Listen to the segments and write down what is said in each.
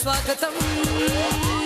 स्वागतम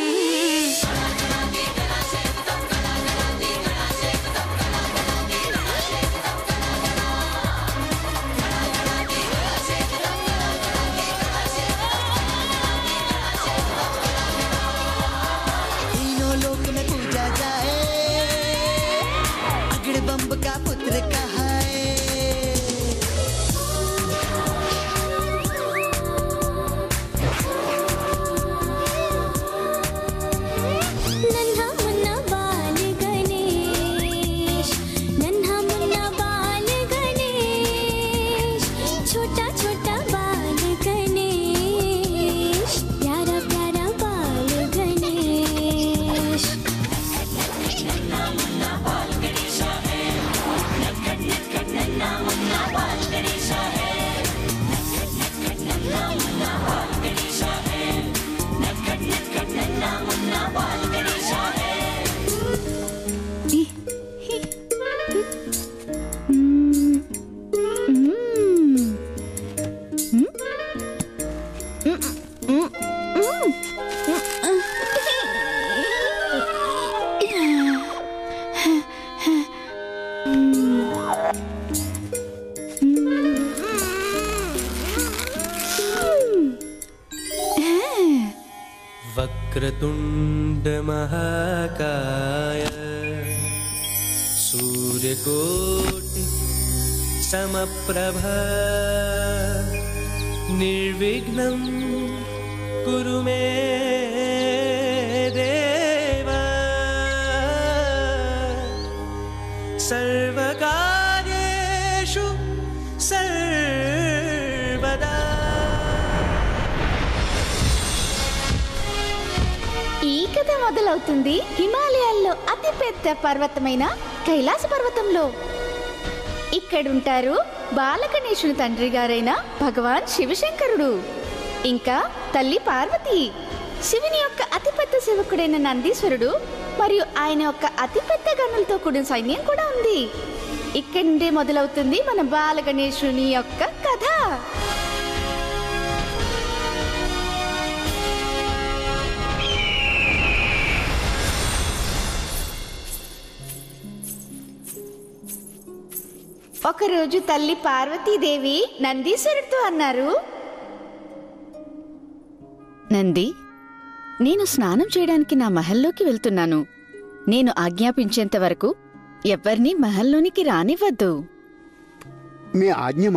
పర్వతమైన కైలాస పర్వతంలో. ఇక్కడుంటారు బాలగణేశుని తండ్రి గారైన భగవాన్ శివశంకరుడు. ఇంకా తల్లి పార్వతి. శివుని యొక్క అతిపెద్ద సేవకుడైన నందీశ్వరుడు మరియు ఆయన యొక్క అతిపెద్ద గనులతో కూడిన సైన్యం కూడా ఉంది. ఇక్కడి నుండే మొదలవుతుంది మన బాలగణేశుని యొక్క ఒకరోజు తల్లి పార్వతీదేవి నందీశ్వరుడితో అన్నారు నంది నేను స్నానం చేయడానికి నా మహల్లోకి వెళ్తున్నాను. నేను ఆజ్ఞాపించేంత వరకు ఎవ్వర్నీ మహల్లోనికి రానివ్వద్దు. మీ ఆజ్ఞ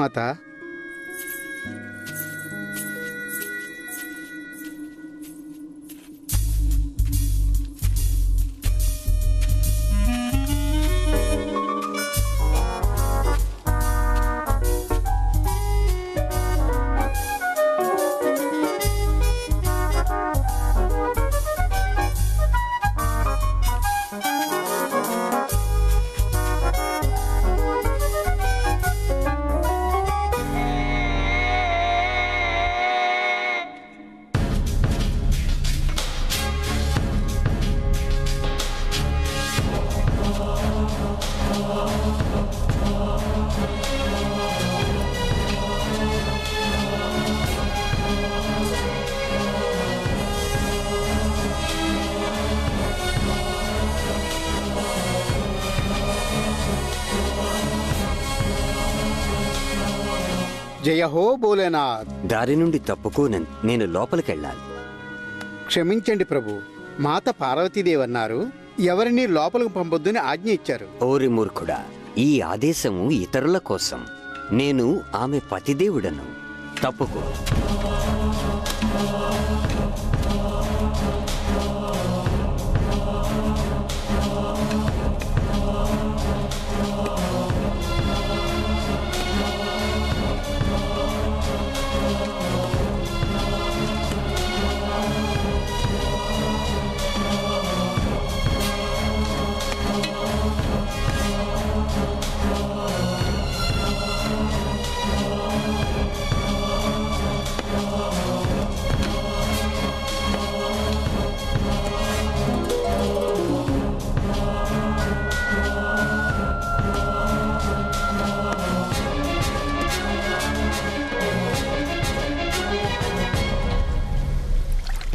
హో భోలేనాథ్ దారి నుండి తప్పుకోనని నేను లోపలికెళ్ళాలి. క్షమించండి ప్రభు మాత పార్వతీదేవి అన్నారు ఎవరిని లోపలికి పంపొద్దని ఆజ్ఞ ఇచ్చారు. ఓరి మూర్ఖుడా ఈ ఆదేశము ఇతరుల కోసం. నేను ఆమె పతిదేవుడను. తప్పుకో.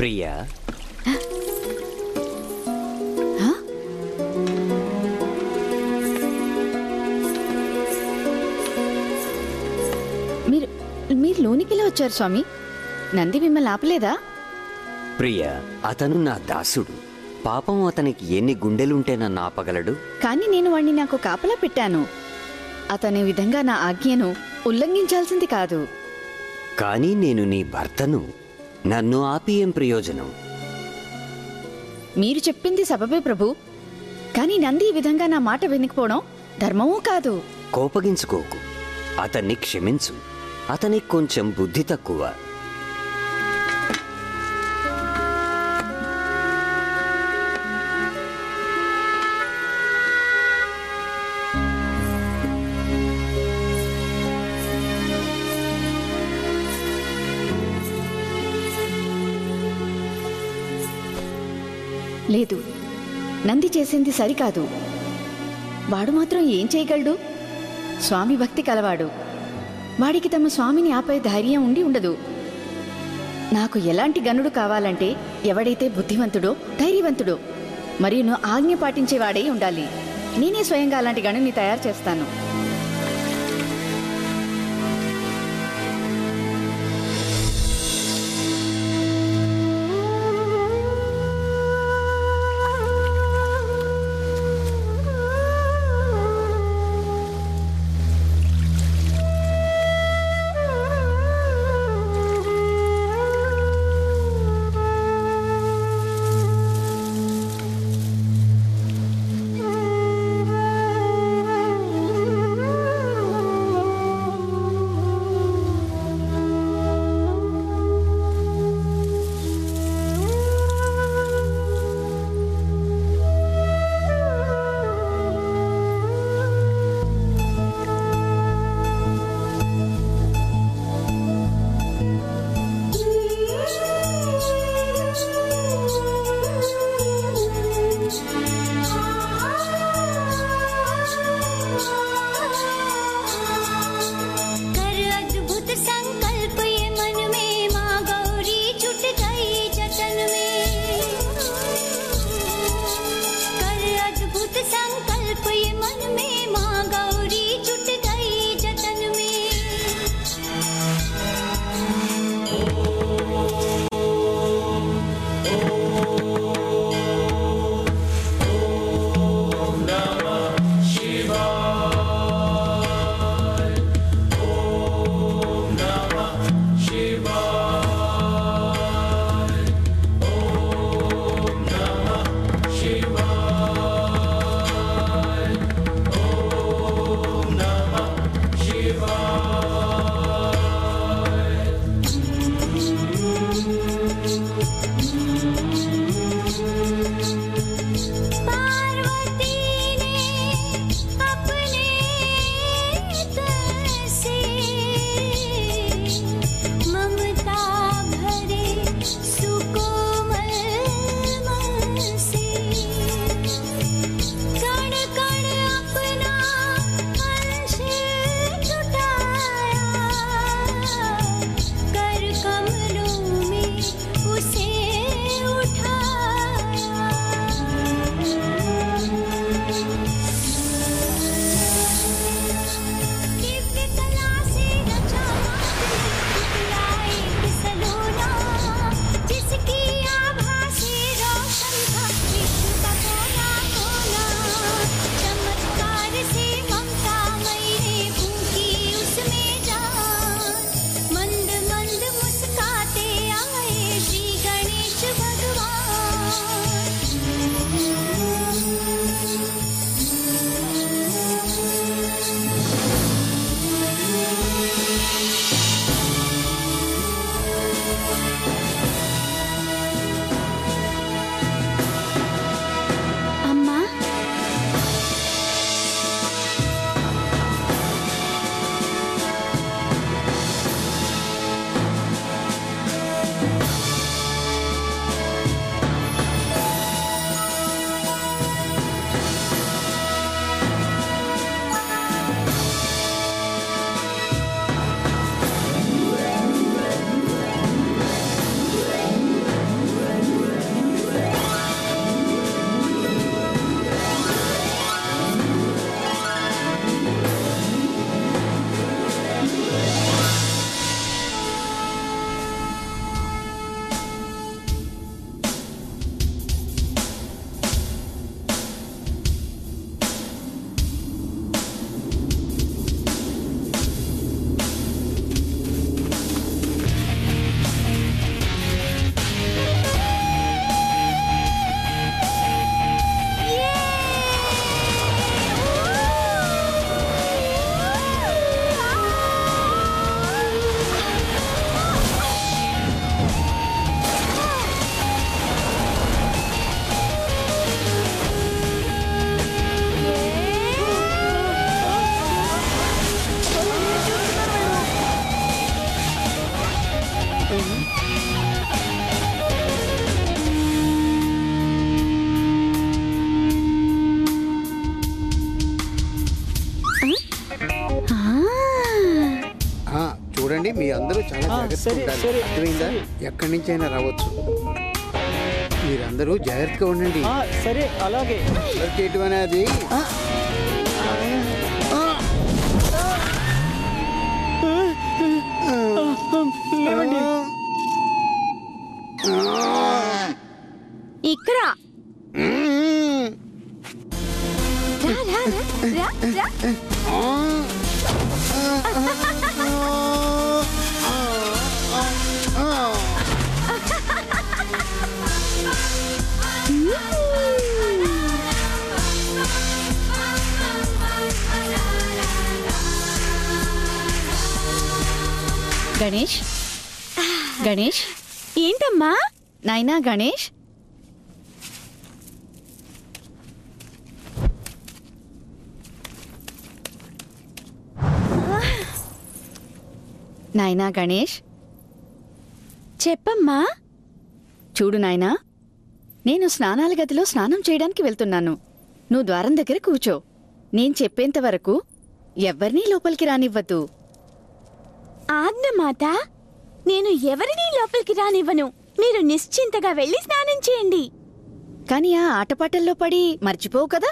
ప్రియా. మీరు మీరు లోనికిలా వచ్చారు స్వామి? నంది మిమ్మల్ని ఆపలేదా? ప్రియా అతను నా దాసుడు. పాపం అతనికి ఎన్ని గుండెలుంటే నన్ను ఆపగలడు? కానీ నేను వాణ్ణి నాకు కాపలా పెట్టాను. అతని విధంగా నా ఆజ్ఞను ఉల్లంఘించాల్సింది కాదు. కానీ నేను నీ భర్తను నన్ను ఆపి ఏం ప్రయోజనం? మీరు చెప్పింది సబబే ప్రభు. కానీ నంది ఈ విధంగా నా మాట వినకపోవడం ధర్మమూ కాదు. కోపగించుకోకు. అతన్ని క్షమించు. అతనికి కొంచెం బుద్ధి తక్కువ. లేదు. నంది చేసింది సరికాదు. వాడు మాత్రం ఏం చేయగలడు? స్వామి భక్తి కలవాడు. వాడికి తమ స్వామిని ఆపే ధైర్యం ఉండి ఉండదు. నాకు ఎలాంటి గనుడు కావాలంటే ఎవడైతే బుద్ధివంతుడో ధైర్యవంతుడో మరియు ఆజ్ఞ పాటించేవాడై ఉండాలి. నేనే స్వయంగా అలాంటి గనుని తయారు చేస్తాను. సరే, ఉండాలి అర్థమైందా. ఎక్కడి నుంచైనా రావచ్చు మీరందరూ జాగ్రత్తగా ఉండండి సరే అలాగే అది లేవండి గణేష్? నాయనా గణేష్? చెప్పమ్మా. చూడు నాయనా నేను స్నానాల గదిలో స్నానం చేయడానికి వెళ్తున్నాను. నువ్వు ద్వారం దగ్గర కూర్చో. నేను చెప్పేంత వరకు ఎవ్వరినీ లోపలికి రానివ్వద్దు ఆజ్ఞ మాత నేను ఎవరినీ లోపలికి రానివ్వను? మీరు నిశ్చింతగా వెళ్ళి స్నానం చేయండి. కాని ఆ ఆటపాటల్లో పడి మర్చిపోవు కదా?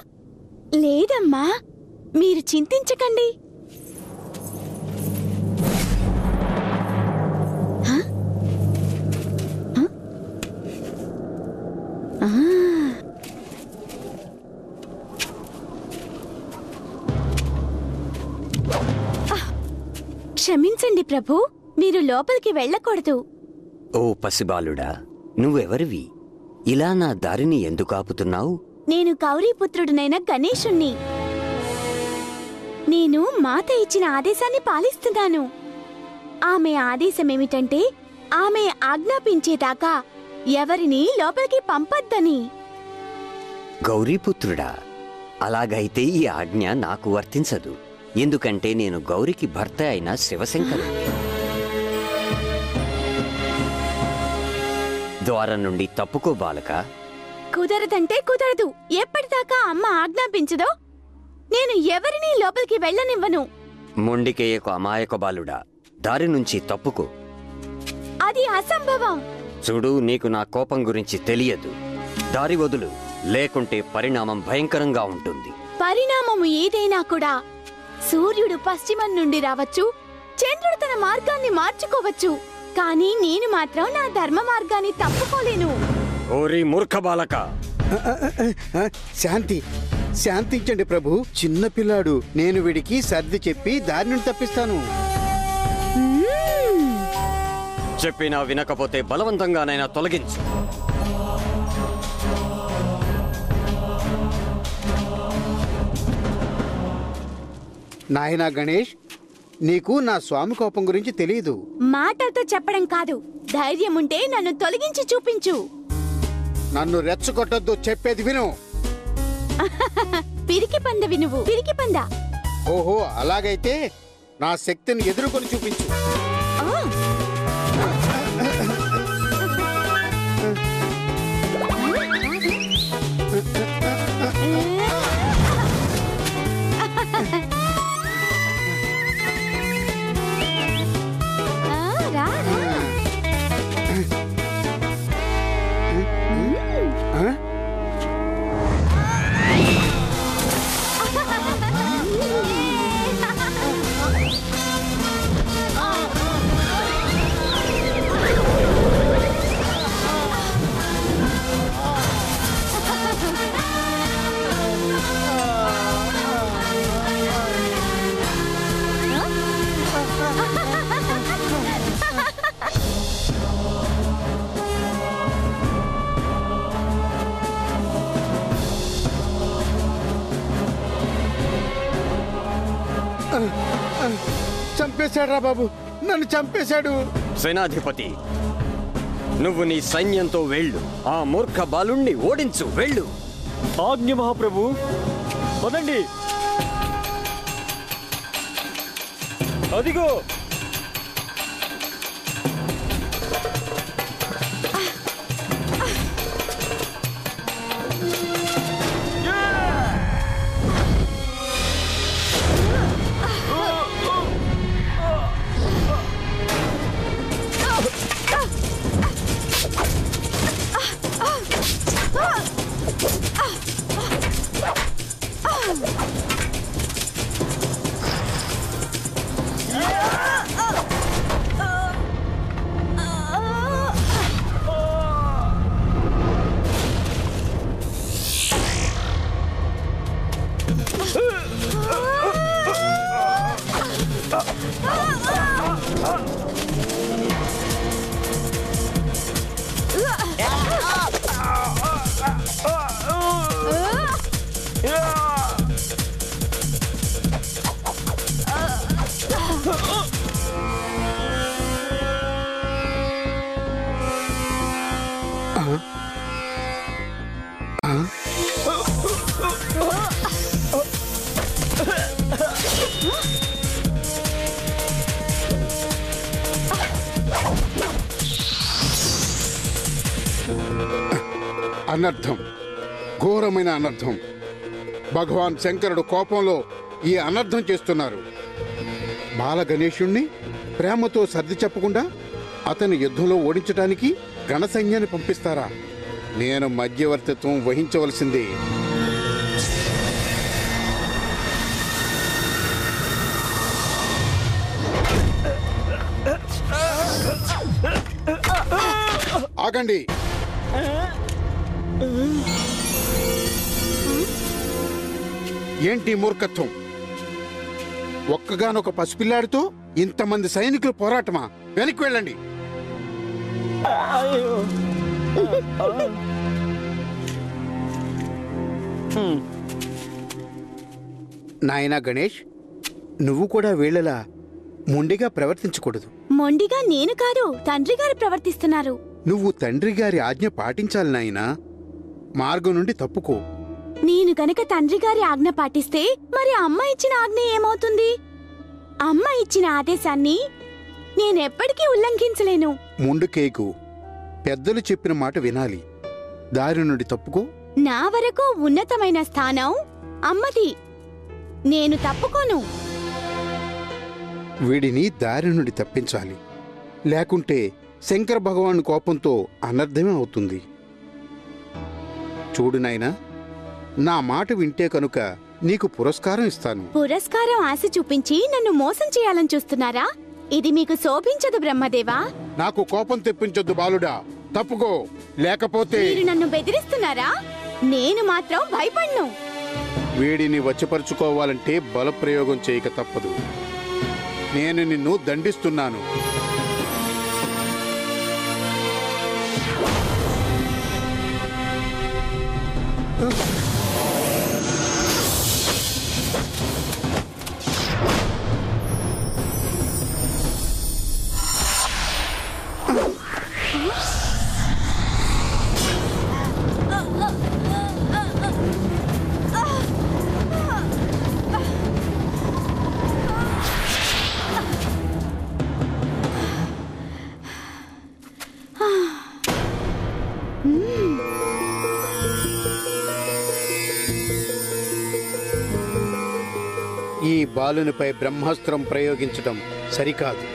లేదమ్మా మీరు చింతించకండి. క్షమించండి ప్రభు మీరు లోపలికి వెళ్ళకూడదు. ఓ పసిబాలుడా నువ్వెవరివి? ఇలా నా దారిని ఎందుకు ఆపుతున్నావు? నేను గౌరీపుత్రుడినైన గణేశుణ్ణి. నేను మాత ఇచ్చిన ఆదేశాన్ని పాలిస్తున్నాను. ఆమె ఆదేశమేమిటంటే ఆమె ఆజ్ఞాపించేదాకా ఎవరిని లోపలికి పంపొద్దని. గౌరీపుత్రుడా అలాగైతే ఈ ఆజ్ఞ నాకు వర్తించదు. ఎందుకంటే నేను గౌరికి భర్త అయిన శివశంకరుడు ద్వారం నుండి తప్పుకో బాలక. కుదరదంటే కుదరదు. ఎప్పటిదాకా అమ్మ ఆజ్ఞాపించదో నేను ఎవరినీ లోపలికి వెళ్ళనివ్వను. మొండికేయకు అమాయక బాలుడా దారి నుంచి తప్పుకో. అది అసంభవం. చూడు నీకు నా కోపం గురించి తెలియదు. దారి వదులు లేకుంటే పరిణామం భయంకరంగా ఉంటుంది. పరిణామము ఏదైనా కూడా సూర్యుడు పశ్చిమం నుండి రావచ్చు చంద్రుడు తన మార్గాన్ని మార్చుకోవచ్చు. కానీ నేను మాత్రం నా ధర్మ మార్గాన్ని తప్పుకోలేను. ఓరి మూర్ఖ బాలక. శాంతి. శాంతించండి ప్రభు. చిన్న పిల్లాడు నేను వీడికి సర్ది చెప్పి దారి నుండి తప్పిస్తాను. చెప్పినా వినకపోతే బలవంతంగానైనా తొలగించు. నాయనా గణేష్ నీకు నా స్వామి కోపం గురించి తెలియదు మాటలతో చెప్పడం కాదు. ధైర్యం ఉంటే నన్ను తొలగించి చూపించు. నన్ను రెచ్చగొట్టొద్దు చెప్పేది విను. పిరికి పందవి నువ్వు పిరికి పంద. ఓహో అలాగైతే నా శక్తిని ఎదుర్కొని చూపించు. చంపేశాడు రా బాబు? నన్ను చంపేశాడు. సేనాధిపతి నువ్వు నీ సైన్యంతో వెళ్ళు. ఆ మూర్ఖ బాలుణ్ణి ఓడించు వెళ్ళు. ఆజ్ఞ మహాప్రభు పదండి. అదిగో! అనర్థం. ఘోరమైన అనర్థం. భగవాన్ శంకరుడు కోపంలో ఈ అనర్థం చేస్తున్నారు. బాలగణేశుణ్ణి ప్రేమతో సర్ది చెప్పకుండా అతని యుద్ధంలో ఓడించడానికి గణసైన్యాన్ని పంపిస్తారా? నేను మధ్యవర్తిత్వం వహించవలసిందే. ఆగండి. ఏంటి మూర్ఖత్వం? ఒక్కగానొక పసిపిల్లాడితో ఇంతమంది సైనికులు పోరాటమా? వెనక్కి వెళ్ళండి. నాయనా గణేష్ నువ్వు కూడా వీళ్ళలా మొండిగా ప్రవర్తించకూడదు. మొండిగా నేను కాదు తండ్రి గారు ప్రవర్తిస్తున్నారు. నువ్వు తండ్రి గారి ఆజ్ఞ పాటించాలి నాయనా. మార్గం నుండి తప్పుకో. నేను కనుక తండ్రి గారి ఆజ్ఞ పాటిస్తే మరి అమ్మ ఇచ్చిన ఆజ్ఞ ఏమవుతుంది? అమ్మ ఇచ్చిన ఆదేశాన్ని నేనెప్పటికీ ఉల్లంఘించలేను. ముందుకేకు పెద్దలు చెప్పిన మాట వినాలి. దారి నుండి తప్పుకో. నా వరకు ఉన్నతమైన స్థానం అమ్మది. నేను తప్పుకోను. వీడిని దారి నుండి తప్పించాలి. లేకుంటే శంకర భగవాన్ కోపంతో అనర్థమే అవుతుంది. చూడు నాయనా నా మాట వింటే కనుక నీకు పురస్కారం ఇస్తాను. పురస్కారం ఆశ చూపించి నన్ను మోసం చేయాలని చూస్తున్నారా? ఇది మీకు శోభించదు బ్రహ్మదేవా. నాకు కోపం తెప్పించొద్దు బాలుడా. తప్పుకో. లేకపోతే మీరు నన్ను బెదిరిస్తున్నారా? నేను మాత్రం భయపడ్ను. వీడిని వచ్చపరుచుకోవాలంటే బలప్రయోగం చేయక తప్పదు. నేను నిన్ను దండిస్తున్నాను. ఈ బాలునిపై బ్రహ్మాస్త్రం ప్రయోగించటం సరికాదు.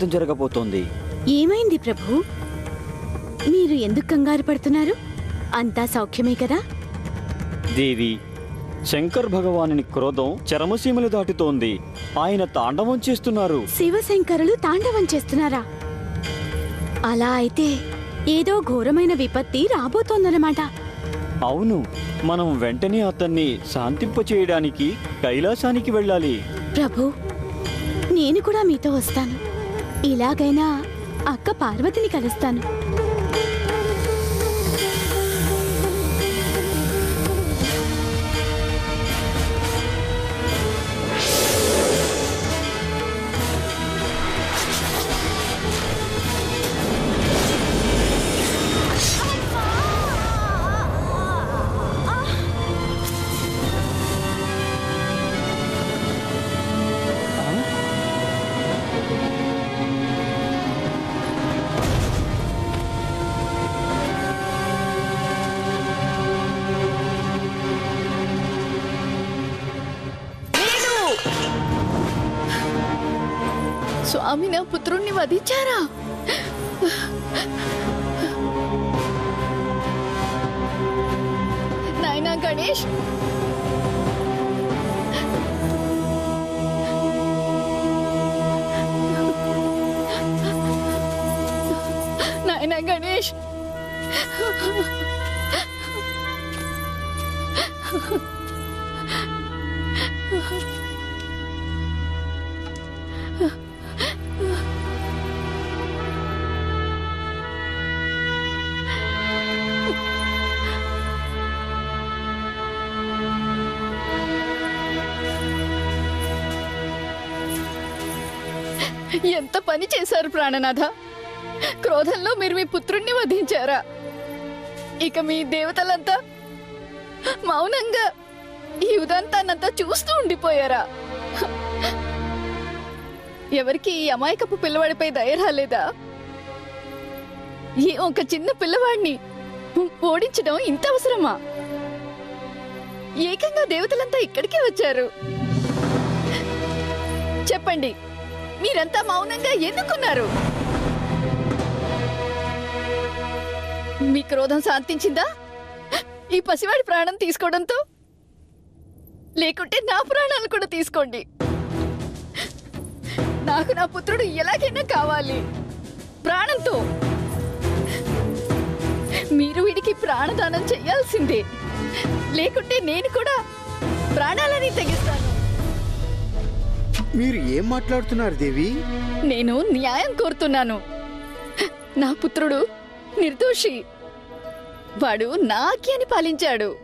అనర్థం జరగబోతోంది. ఏమైంది ప్రభు? మీరు ఎందుకు కంగారు పడుతున్నారు? అంతా సౌఖ్యమే కదా? దేవి శంకర్ భగవానుని క్రోధం చరమసీమలు దాటుతోంది. ఆయన తాండవం చేస్తున్నారు. శివశంకరులు తాండవం చేస్తున్నారా? అలా అయితే ఏదో ఘోరమైన విపత్తి రాబోతోందన్నమాట. అవును మనం వెంటనే అతన్ని శాంతింపచేయడానికి కైలాసానికి వెళ్ళాలి. ప్రభు నేను కూడా మీతో వస్తాను. ఇలాగైనా అక్క పార్వతిని కలుస్తాను. స్వామి నా చేశారు ప్రాణనాథ. క్రోధంలో మీరు మీ పుత్రుణ్ణి వధించారా. ఇక మీ దేవతలంతా మౌనంగా ఈ ఉదంతాన్నంతా చూస్తూ ఉండిపోయారా. ఎవరికి ఈ అమాయకపు పిల్లవాడిపై దయ రాలేదా. ఈ ఒక చిన్న పిల్లవాడిని ఓడించడం ఇంత అవసరమా. ఏకంగా దేవతలంతా ఇక్కడికే వచ్చారు. చెప్పండి. మీరంతా మౌనంగా ఎందుకున్నారు? మీ క్రోధం శాంతించిందా? ఈ పసివాడి ప్రాణం తీసుకోవడంతో? లేకుంటే నా ప్రాణాలు కూడా తీసుకోండి. నాకు నా పుత్రుడు ఎలాగైనా కావాలి. ప్రాణంతో. మీరు వీడికి ప్రాణదానం చేయాల్సిందే. లేకుంటే నేను కూడా ప్రాణాలని తెగిస్తాను. మీరు ఏం మాట్లాడుతున్నారు దేవి? నేను న్యాయం కోరుతున్నాను. నా పుత్రుడు నిర్దోషి. వాడు నా ఆజ్ఞని పాలించాడు.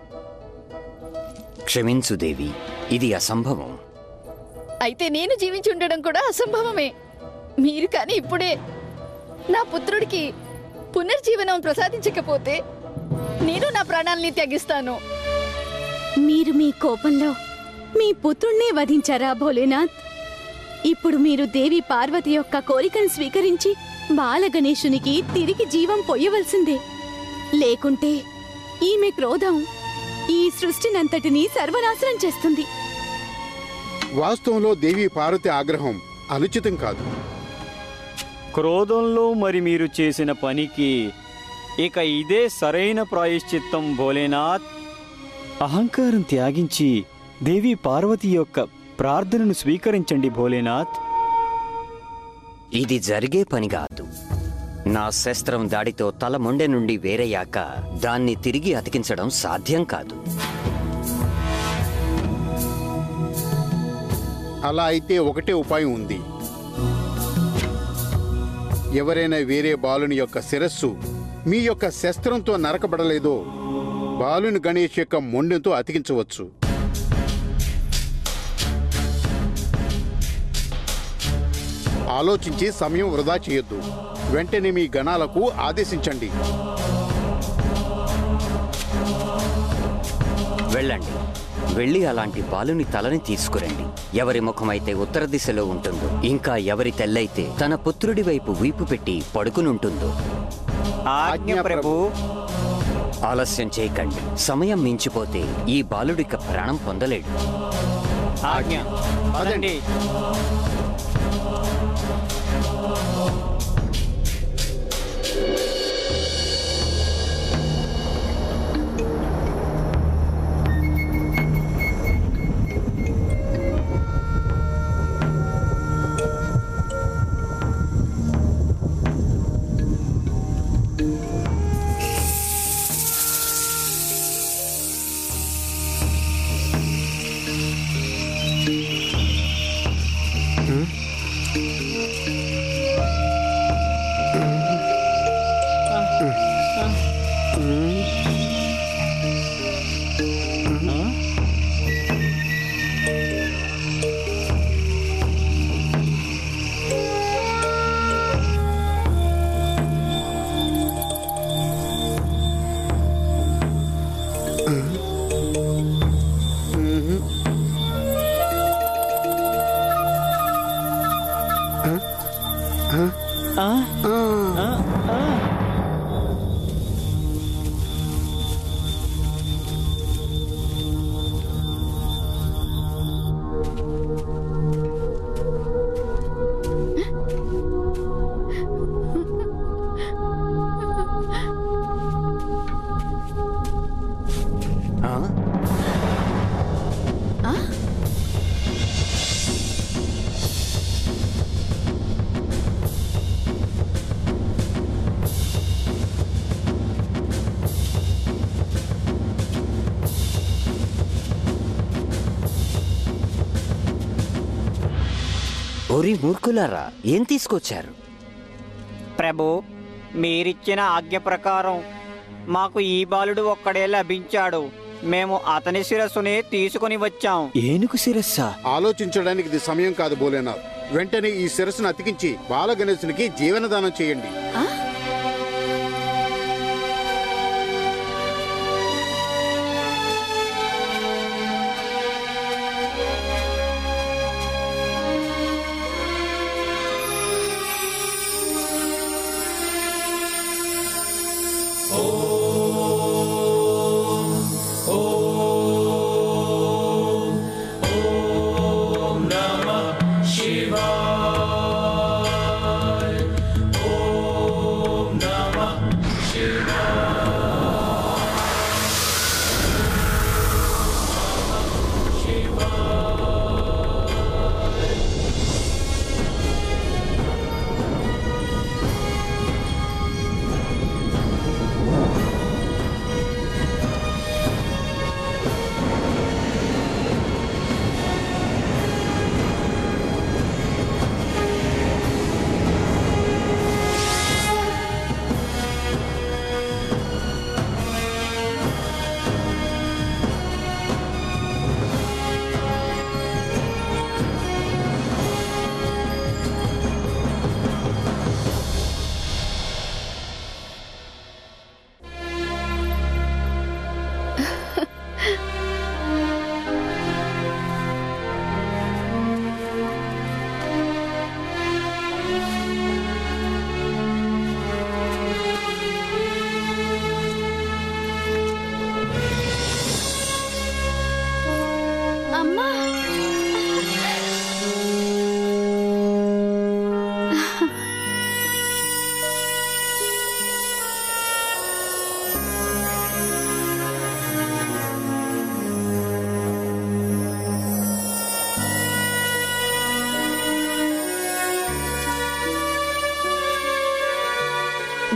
క్షమించు దేవి. ఇది అసంభవం. అయితే నేను జీవించి ఉండడం కూడా అసంభవమే. మీరు కానీ ఇప్పుడే నా పుత్రుడికి పునర్జీవనం ప్రసాదించకపోతే నేను నా ప్రాణాల్ని త్యగిస్తాను. మీరు మీ కోపంలో మీ పుత్రుణ్ణే వధించారా భోలేనాథ్? ఇప్పుడు మీరు దేవి పార్వతి యొక్క కోరికను స్వీకరించి బాలగణేశునికి తిరిగి జీవం పొయ్యవలసిందే. లేకుంటే ఈమె క్రోధం ఈ సృష్టినంతటినీ సర్వనాశనం చేస్తుంది. వాస్తవంలో దేవి పార్వతి ఆగ్రహం అనుచితం కాదు. క్రోధంలో మరి మీరు చేసిన పనికి ఇక ఇదే సరైన ప్రాయశ్చిత్తం భోలేనాథ్. అహంకారం త్యాగించి దేవి పార్వతి యొక్క ప్రార్థనను స్వీకరించండి భోలేనాథ్. ఇది జరిగే పని కాదు. నా శస్త్రం దాడితో తల మొండె నుండి వేరయ్యాక దాన్ని తిరిగి అతికించడం సాధ్యం కాదు. అలా అయితే ఒకటే ఉపాయం ఉంది. ఎవరైనా వేరే బాలుని యొక్క శిరస్సు మీ యొక్క శస్త్రంతో నరకబడలేదో బాలుని గణేష్ యొక్క మొండెంతో అతికించవచ్చు. ఆలోచించి సమయం వృధా చేయొద్దు. వెంటనే మీ గణాలకు ఆదేశించండి. వెళ్ళండి. వెళ్ళి అలాంటి బాలుని తలని తీసుకురండి. ఎవరి ముఖమైతే ఉత్తర దిశలో ఉంటుందో ఇంకా ఎవరి తెల్లైతే తన పుత్రుడి వైపు వీపు పెట్టి పడుకునుంటుందో. ఆజ్ఞ ప్రభు. ఆలస్యం చేయకండి. సమయం మించిపోతే ఈ బాలుడిక ప్రాణం పొందలేడు. ఆజ్ఞ. పదండి. ఓరి మూర్ఖులారా? ఏం తీసుకొచ్చారు? ప్రభు మీరిచ్చిన ఆజ్ఞ ప్రకారం మాకు ఈ బాలుడు ఒక్కడే లభించాడు. మేము అతని శిరస్సునే తీసుకుని వచ్చాం. ఏనుగు శిరస్సా? ఆలోచించడానికి ఇది సమయం కాదు బోలేనాథ్. వెంటనే ఈ శిరస్సును అతికించి బాల గణేశునికి జీవనదానం చేయండి. అమ్మా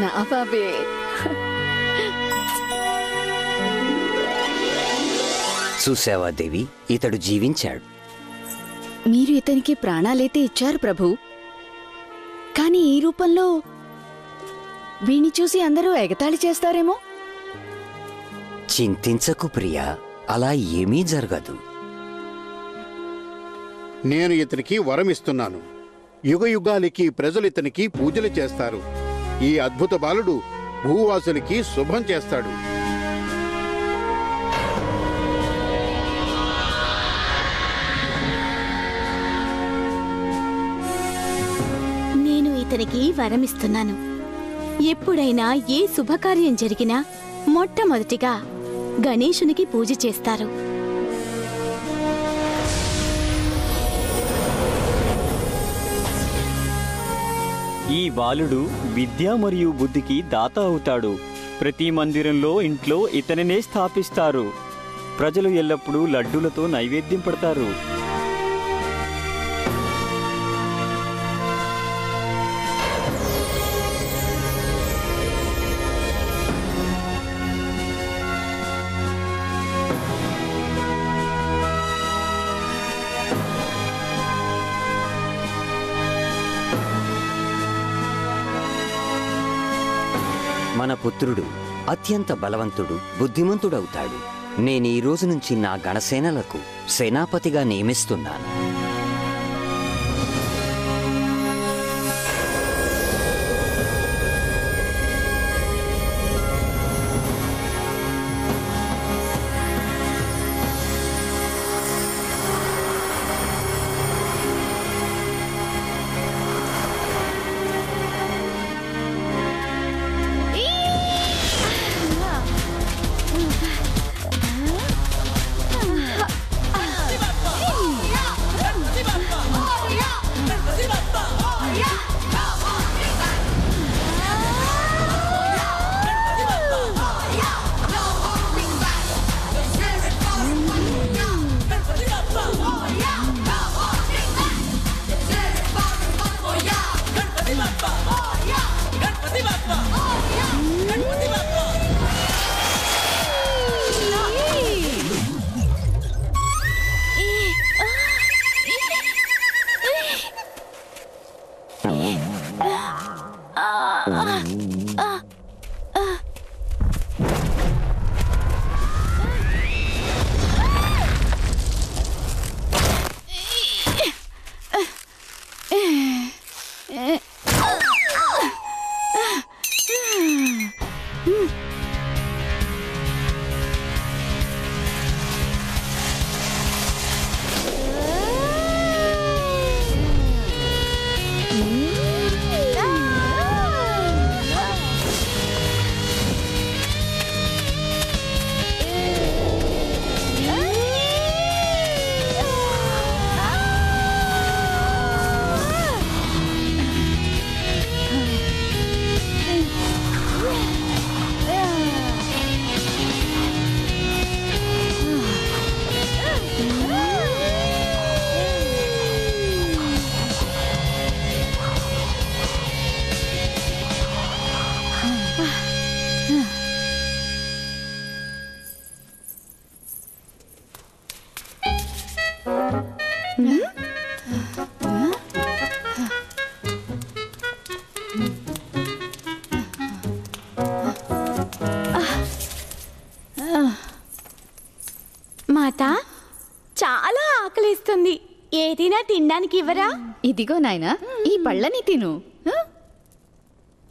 నా బాబే చూసావా దేవి ఇతడు జీవించాడు. మీరు ఇతనికి ప్రాణాలైతే ఇచ్చారు ప్రభు. కానీ ఈ రూపంలో వీణ్ణి చూసి అందరూ ఎగతాళి చేస్తారేమో? చింతించకు ప్రియా అలా ఏమీ జరగదు. నేను ఇతనికి వరం ఇస్తున్నాను. యుగ యుగాలకి ప్రజలు ఇతనికి పూజలు చేస్తారు. ఈ అద్భుత బాలుడు భూవాసులకి శుభం చేస్తాడు. నేను వరమిస్తున్నాను. ఎప్పుడైనా ఏ శుభకార్యం జరిగినా మొట్టమొదటిగా గణేశునికి పూజ చేస్తారు. ఈ బాలుడు విద్య మరియు బుద్ధికి దాత అవుతాడు. ప్రతి మందిరంలో ఇంట్లో ఇతనినే స్థాపిస్తారు. ప్రజలు ఎల్లప్పుడూ లడ్డూలతో నైవేద్యం పడతారు. పుత్రుడు అత్యంత బలవంతుడు బుద్ధిమంతుడవుతాడు. నేను ఈ రోజు నుంచి నా గణసేనలకు సేనాపతిగా నియమిస్తున్నాను. తినడానికి ఇవ్వరా? ఇదిగో నాయనా ఈ పళ్ళని తిను?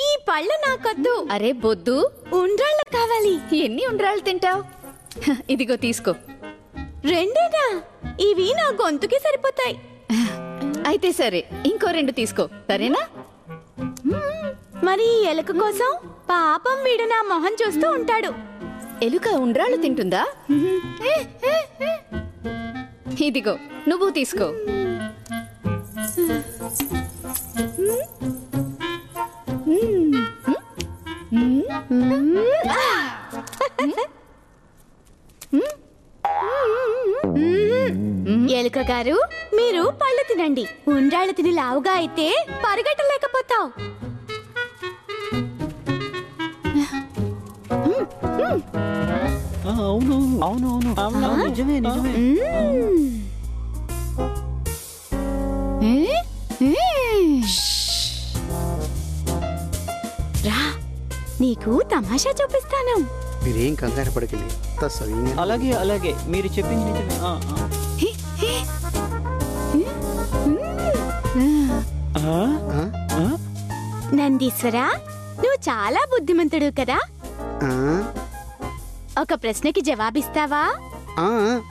ఈ పళ్ళ నాకొద్దు. అరే బొద్దు. ఉండ్రాళ్ళ కావాలి. ఎన్ని ఉండ్రాళ్ళు తింటావు? ఇదిగో తీసుకో. రెండేనా? ఇవి నా గొంతుకి సరిపోతాయి. అయితే సరే ఇంకో రెండు తీసుకో. సరేనా? మరి ఈ ఎలుక కోసం పాపం వీడు నా మొహం చూస్తూ ఉంటాడు. ఎలుక ఉండ్రాళ్ళు తింటుందా? ఇదిగో నువ్వు తీసుకో. ఎలుక గారు మీరు పళ్ళు తినండి. ఉండ్రాళ్ళు తిని లావుగా అయితే పరిగెట్టలేకపోతావు అవును. అవును అవును. నిజమే నిజమే. రా నీకు తమాషా చూపిస్తాను. మీరేం కంగారు పడకండి. అలాగే అలాగే. మీరు చెప్పింది నిజమే? నందీశ్వరా నువ్వు చాలా బుద్ధిమంతుడు కదా. ఆ? ఒక ప్రశ్నకి జవాబిస్తావా? ఆ,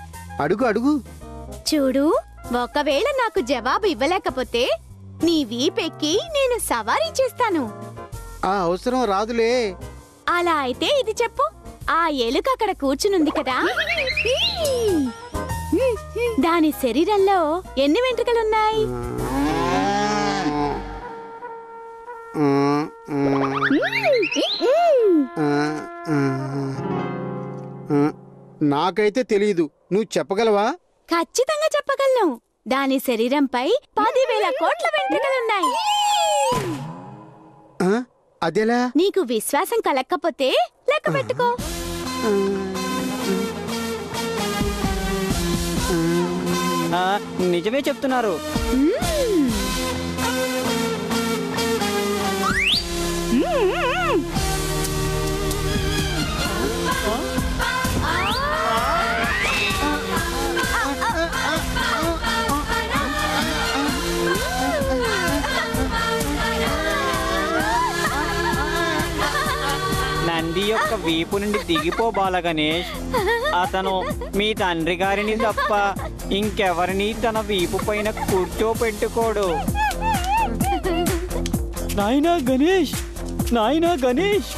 అడుగు అడుగు. చూడు. ఒకవేళ నాకు జవాబు ఇవ్వలేకపోతే నీ వీపెక్కి నేను సవారీ చేస్తాను. ఆ అవసరం రాదులే. అలా అయితే ఇది చెప్పు. ఆ ఎలుక అక్కడ కూర్చునుంది కదా. దాని శరీరంలో ఎన్ని వెంట్రుకలున్నాయి. నాకైతే తెలియదు నువ్వు చెప్పగలవా? ఖచ్చితంగా చెప్పగలను దాని శరీరంపై పదివేల కోట్ల వెంట్రుకలున్నాయి? అదెలా? నీకు విశ్వాసం కలక్కపోతే లెక్క పెట్టుకో. నిజమే చెప్తున్నారు. నంది యొక్క వీపు నుండి దిగిపో బాల గణేష్ అతను మీ తండ్రి గారిని తప్ప ఇంకెవరిని తన వీపు పైన కూర్చోపెట్టుకోడు. నాయనా గణేష్! నాయనా గణేష్!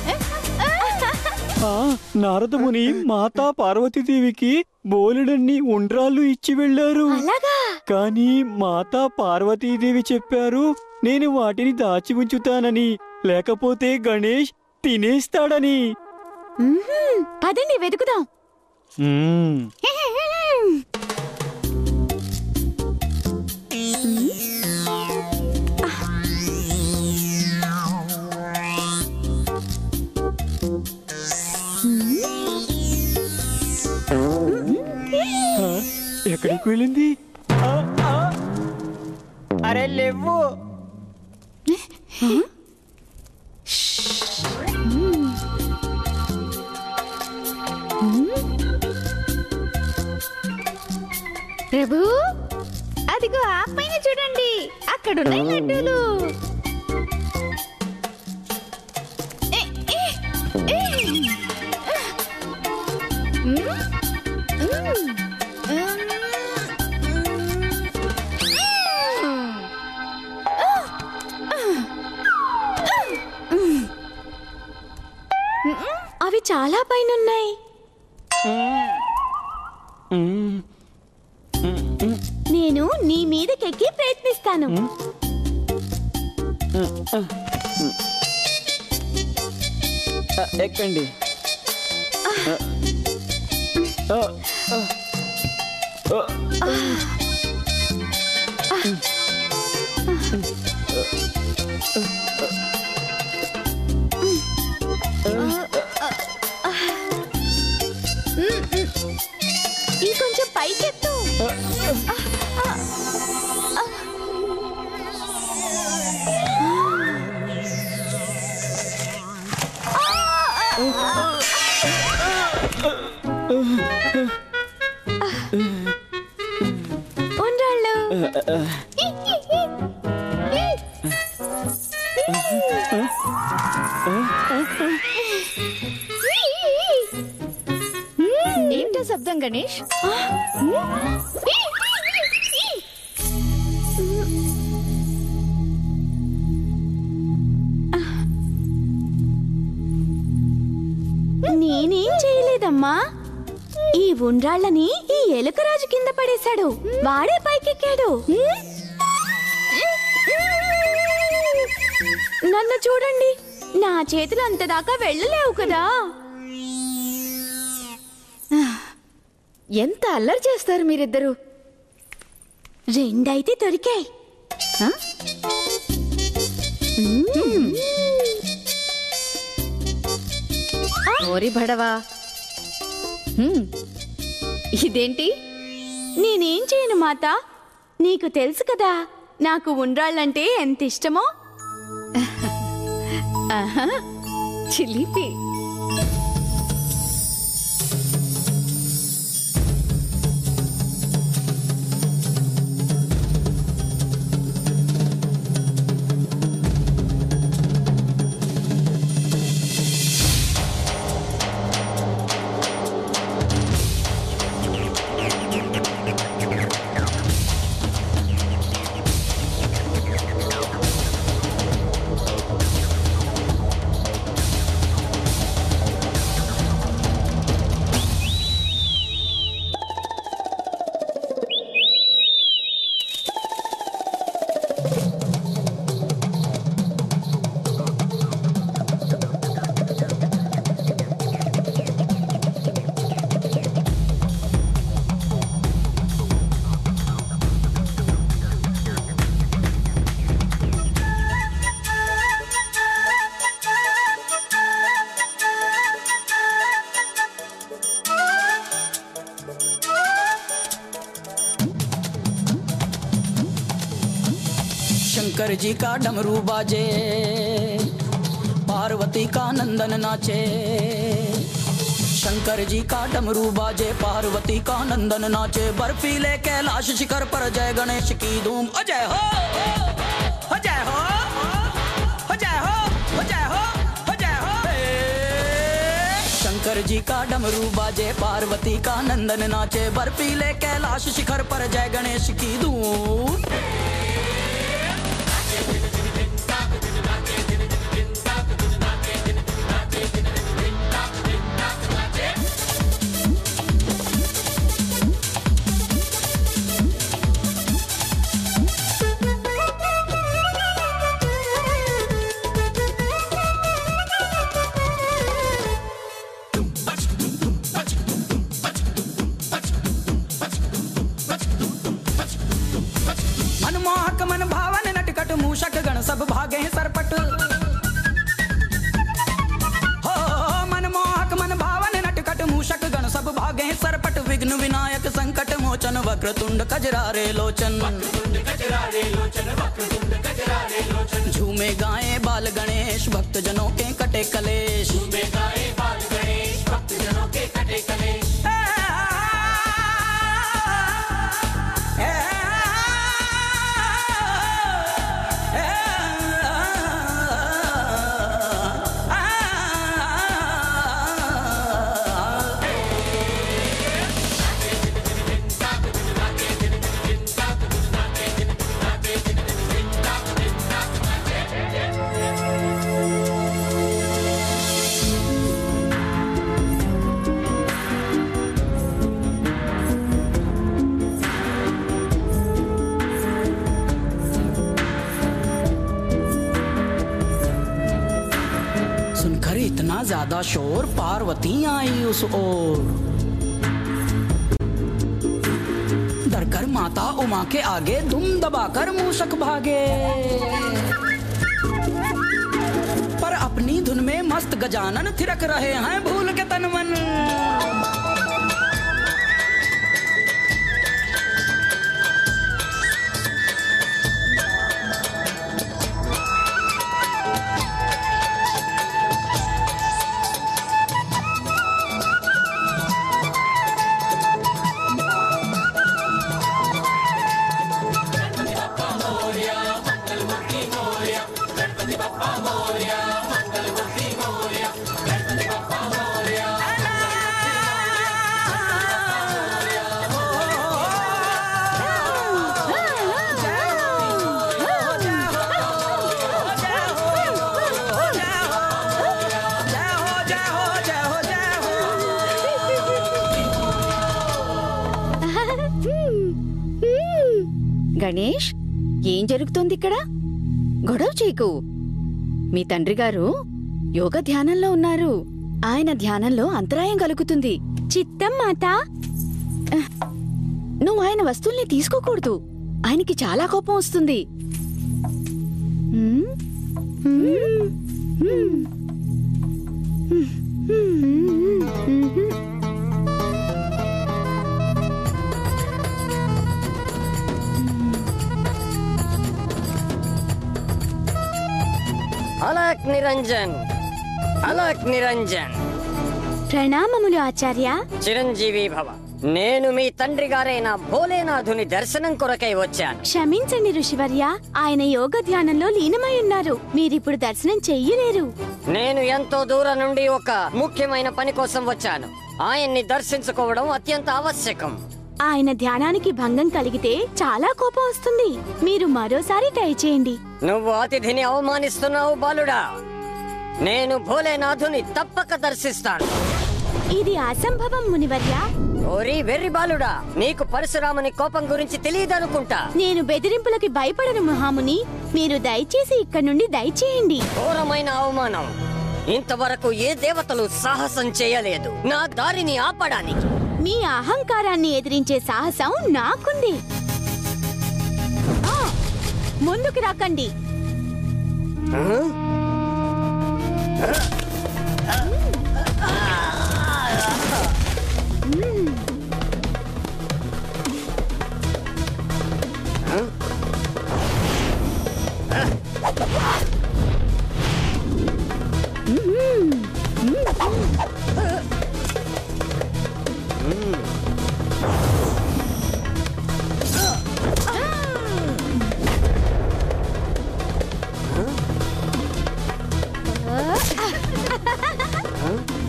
ఆ, నారదముని మాతా పార్వతీదేవికి బోలెడన్ని ఉండ్రాళ్ళు ఇచ్చి వెళ్ళారు. అలాగా? కానీ మాతా పార్వతీదేవి చెప్పారు నేను వాటిని దాచి ఉంచుతానని లేకపోతే గణేష్ తినేస్తాడని. పదండి వెతుకుదాం. ఎక్కడికి వెళ్ళింది. అరే లేవు ప్రభు అదిగో ఆ పైన చూడండి. అక్కడున్నాయి లడ్డూలు. అవి చాలా పైనున్నాయి. మ్మ్. నేను నీ మీదకెక్కి ప్రయత్నిస్తాను. ఎక్కండి. ఆ, నేనేం చేయలేదమ్మా. ఈ ఉండ్రాళ్ళని ఈ ఎలుకరాజు కింద పడేశాడు. వాడే పైకెక్కాడు. నన్ను చూడండి. నా చేతులు అంత దాకా వెళ్ళలేవు కదా. ఎంత అల్లరి చేస్తారు మీరిద్దరు? రెండైతే దొరికాయి. ఓరి. ఇదేంటి? నేనేం చేయను మాత. నీకు తెలుసు కదా నాకు ఉండ్రాళ్ళంటే ఎంత ఇష్టమో? చిలిపి. जी का डमरू बाजे, पार्वती का नंदन नाचे। शंकर जी का डमरू बाजे, पार्वती का नंदन नाचे। बर्फीले कैलाश शिखर पर जय गणेश की धूम। अजय हो अजय हो हो, अजय हो अजय हो। शंकर जी का डमरू बाजे, पार्वती का नंदन नाचे। बर्फीले कैलाश शिखर पर जय गणेश की धूम। हैं सरपट। हो मनमोहक मन भावन मूषक, गण सब भागे सरपट। विघ्न विनायक, संकट, मोचन वक्र कजरारे, लोचन। झूमे गाए बाल गणेश भक्त जनों के कटे कलेश। झूमे गाए बाल गणेश भक्त जनों के कटे ज़्यादा शोर पार्वती आई उस ओर। डरकर माता उमा के आगे दुम दबाकर मूसक भागे। पर अपनी धुन में मस्त गजानन थिरक रहे हैं भूल के तन मन మీ తండ్రి గారు యోగ ధ్యానంలో ఉన్నారు. ఆయన ధ్యానంలో అంతరాయం కలుగుతుంది. చిత్తం మాతా. నువ్వు ఆయన వస్తువుల్ని తీసుకోకూడదు. ఆయనకి చాలా కోపం వస్తుంది. హ్మ్? అలక్ నిరంజన్ అలక్ నిరంజన్. ప్రణామములు ఆచార్య. చిరంజీవి భవ నేను మీ తండ్రి గారైన భోలేనాథుని దర్శనం కొరకై వచ్చాను. క్షమించండి ఋషివర్య ఆయన యోగ ధ్యానంలో లీనమై ఉన్నారు. మీరిప్పుడు దర్శనం చెయ్యలేరు. నేను ఎంతో దూరం నుండి ఒక ముఖ్యమైన పని కోసం వచ్చాను. ఆయన్ని దర్శించుకోవడం అత్యంత ఆవశ్యకం. ఆయన ధ్యానానికి భంగం కలిగితే చాలా కోపం వస్తుంది. మీరు మరోసారి ట్రై చేయండి. నువ్వు అతిథిని అవమానిస్తున్నావు బాలుడా. నేను భోలేనాథుని తప్పక దర్శిస్తాను. ఇది అసంభవం మునివర్య. ఓరి వెర్రి బాలుడా నీకు పరశురాముని కోపం గురించి తెలియదనుకుంటా. నేను బెదిరింపులకి భయపడను మహాముని. మీరు దయచేసి ఇక్కడ నుండి దయచేయండి. ఘోరమైన అవమానం. ఇంతవరకు ఏ దేవతలు సాహసం చేయలేదు. నా దారిని ఆపడానికి. మీ అహంకారాన్ని ఎదిరించే సాహసం నాకుంది. ముందుకు రాకండి.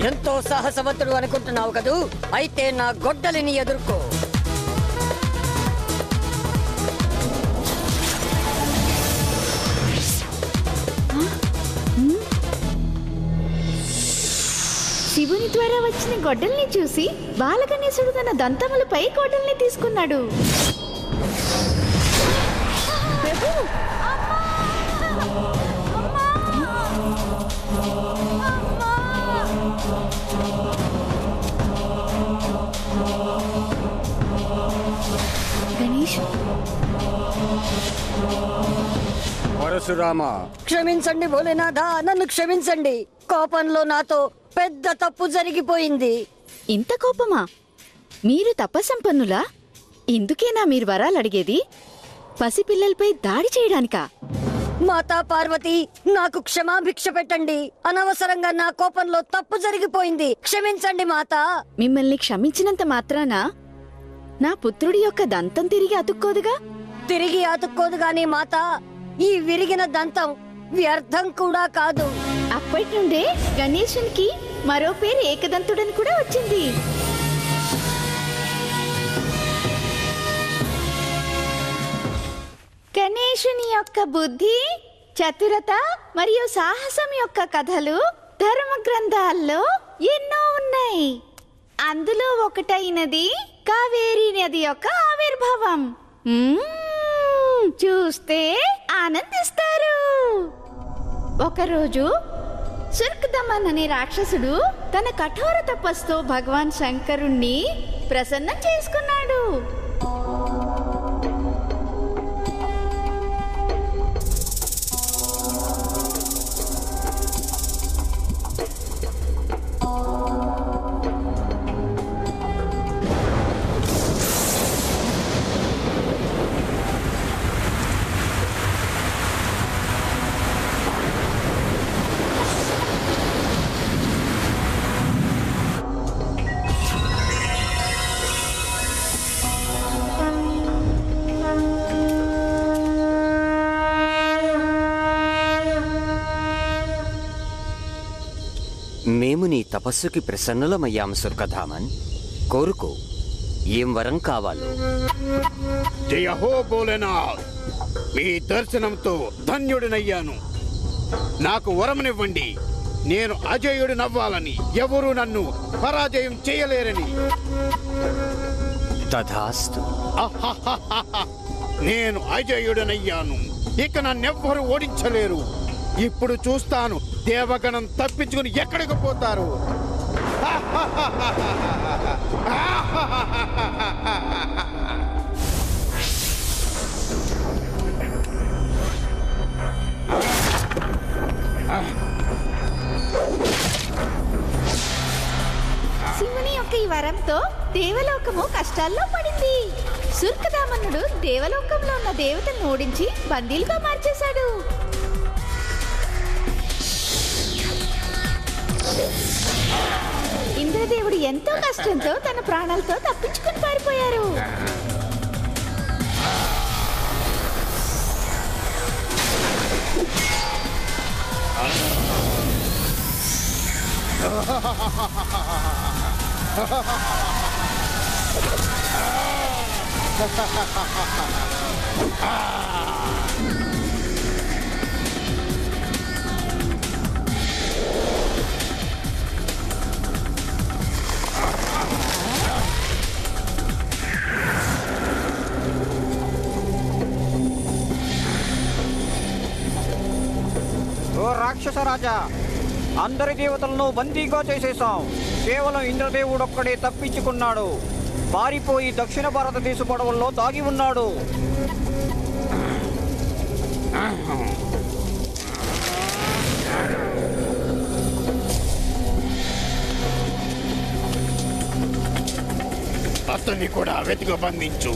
ఎంతో సాహసవంతుడు అనుకుంటున్నావు కదూ అయితే నా గొడ్డలిని ఎదుర్కో ద్వారా వచ్చిన గొడ్డల్ని చూసి బాలగణేశుడు తన దంతములపై గొడ్డల్ని తీసుకున్నాడు. ప్రభు గణేష్ పరశురామ. క్షమించండి భోలేనాథ నన్ను క్షమించండి. కోపంలో నాతో పెద్ద తప్పు జరిగిపోయింది. ఇంత కోపమా? మీరు తపసంపన్నులా? ఇందుకేనా మీరు వరాలు అడిగేది పసిపిల్లలపై దాడి చేయడానికా? మాతా పార్వతి నాకు క్షమాభిక్ష పెట్టండి. అనవసరంగా నా కోపంలో తప్పు జరిగిపోయింది. క్షమించండి మాతా. మిమ్మల్ని క్షమించినంత మాత్రాన? నా పుత్రుడి యొక్క దంతం తిరిగి అతుక్కోదుగా? తిరిగి అతుక్కోదు గాని మాత. ఈ విరిగిన దంతం వ్యర్థం కూడా కాదు. అప్పటి నుండే గణేశునికి మరో పేరు ఏకదంతుడని కూడా వచ్చింది. గణేశుని యొక్క బుద్ధి చతురత మరియు సాహసం యొక్క కథలు ధర్మ గ్రంథాల్లో ఎన్నో ఉన్నాయి. అందులో ఒకటైనది కావేరీ నది యొక్క ఆవిర్భావం. చూస్తే ఆనందిస్తారు. ఒకరోజు సుర్కదమన్ అనే రాక్షసుడు తన కఠోర తపస్సుతో భగవాన్ శంకరుణ్ణి ప్రసన్నం చేసుకున్నాడు. తపస్సుకి ప్రసన్నులమయ్యాము సుర్కధామన్ కోరుకో ఏం వరం కావాలో. జయ హో భోలేనాథ్. మీ దర్శనంతో ధన్యుడినయ్యాను. నాకు వరమునివ్వండి. నేను అజయుడు నవ్వాలని ఎవరు నన్ను పరాజయం చేయలేరని. తథాస్తు. నేను అజయుడనయ్యాను. ఇక నన్నెవ్వరు ఓడించలేరు. ఇప్పుడు చూస్తాను దేవగణం తప్పించుకుని ఎక్కడికి పోతారు? శివుని యొక్క ఈ వరంతో దేవలోకము కష్టాల్లో పడింది. సుర్కదామన్నుడు దేవలోకంలో ఉన్న దేవతను ఓడించి బందీలుగా మార్చేశాడు. ఇంద్రదేవుడు ఎంతో కష్టంతో తన ప్రాణాలతో తప్పించుకుని పారిపోయారు. ఓ రాక్షస రాజా అందరి దేవతలను బందీగా చేసేసాం కేవలం ఇంద్రదేవుడు ఒక్కడే తప్పించుకున్నాడు. పారిపోయి దక్షిణ భారతదేశ పడవల్లో దాగి ఉన్నాడు. అతన్ని కూడా వెతికి బంధించు.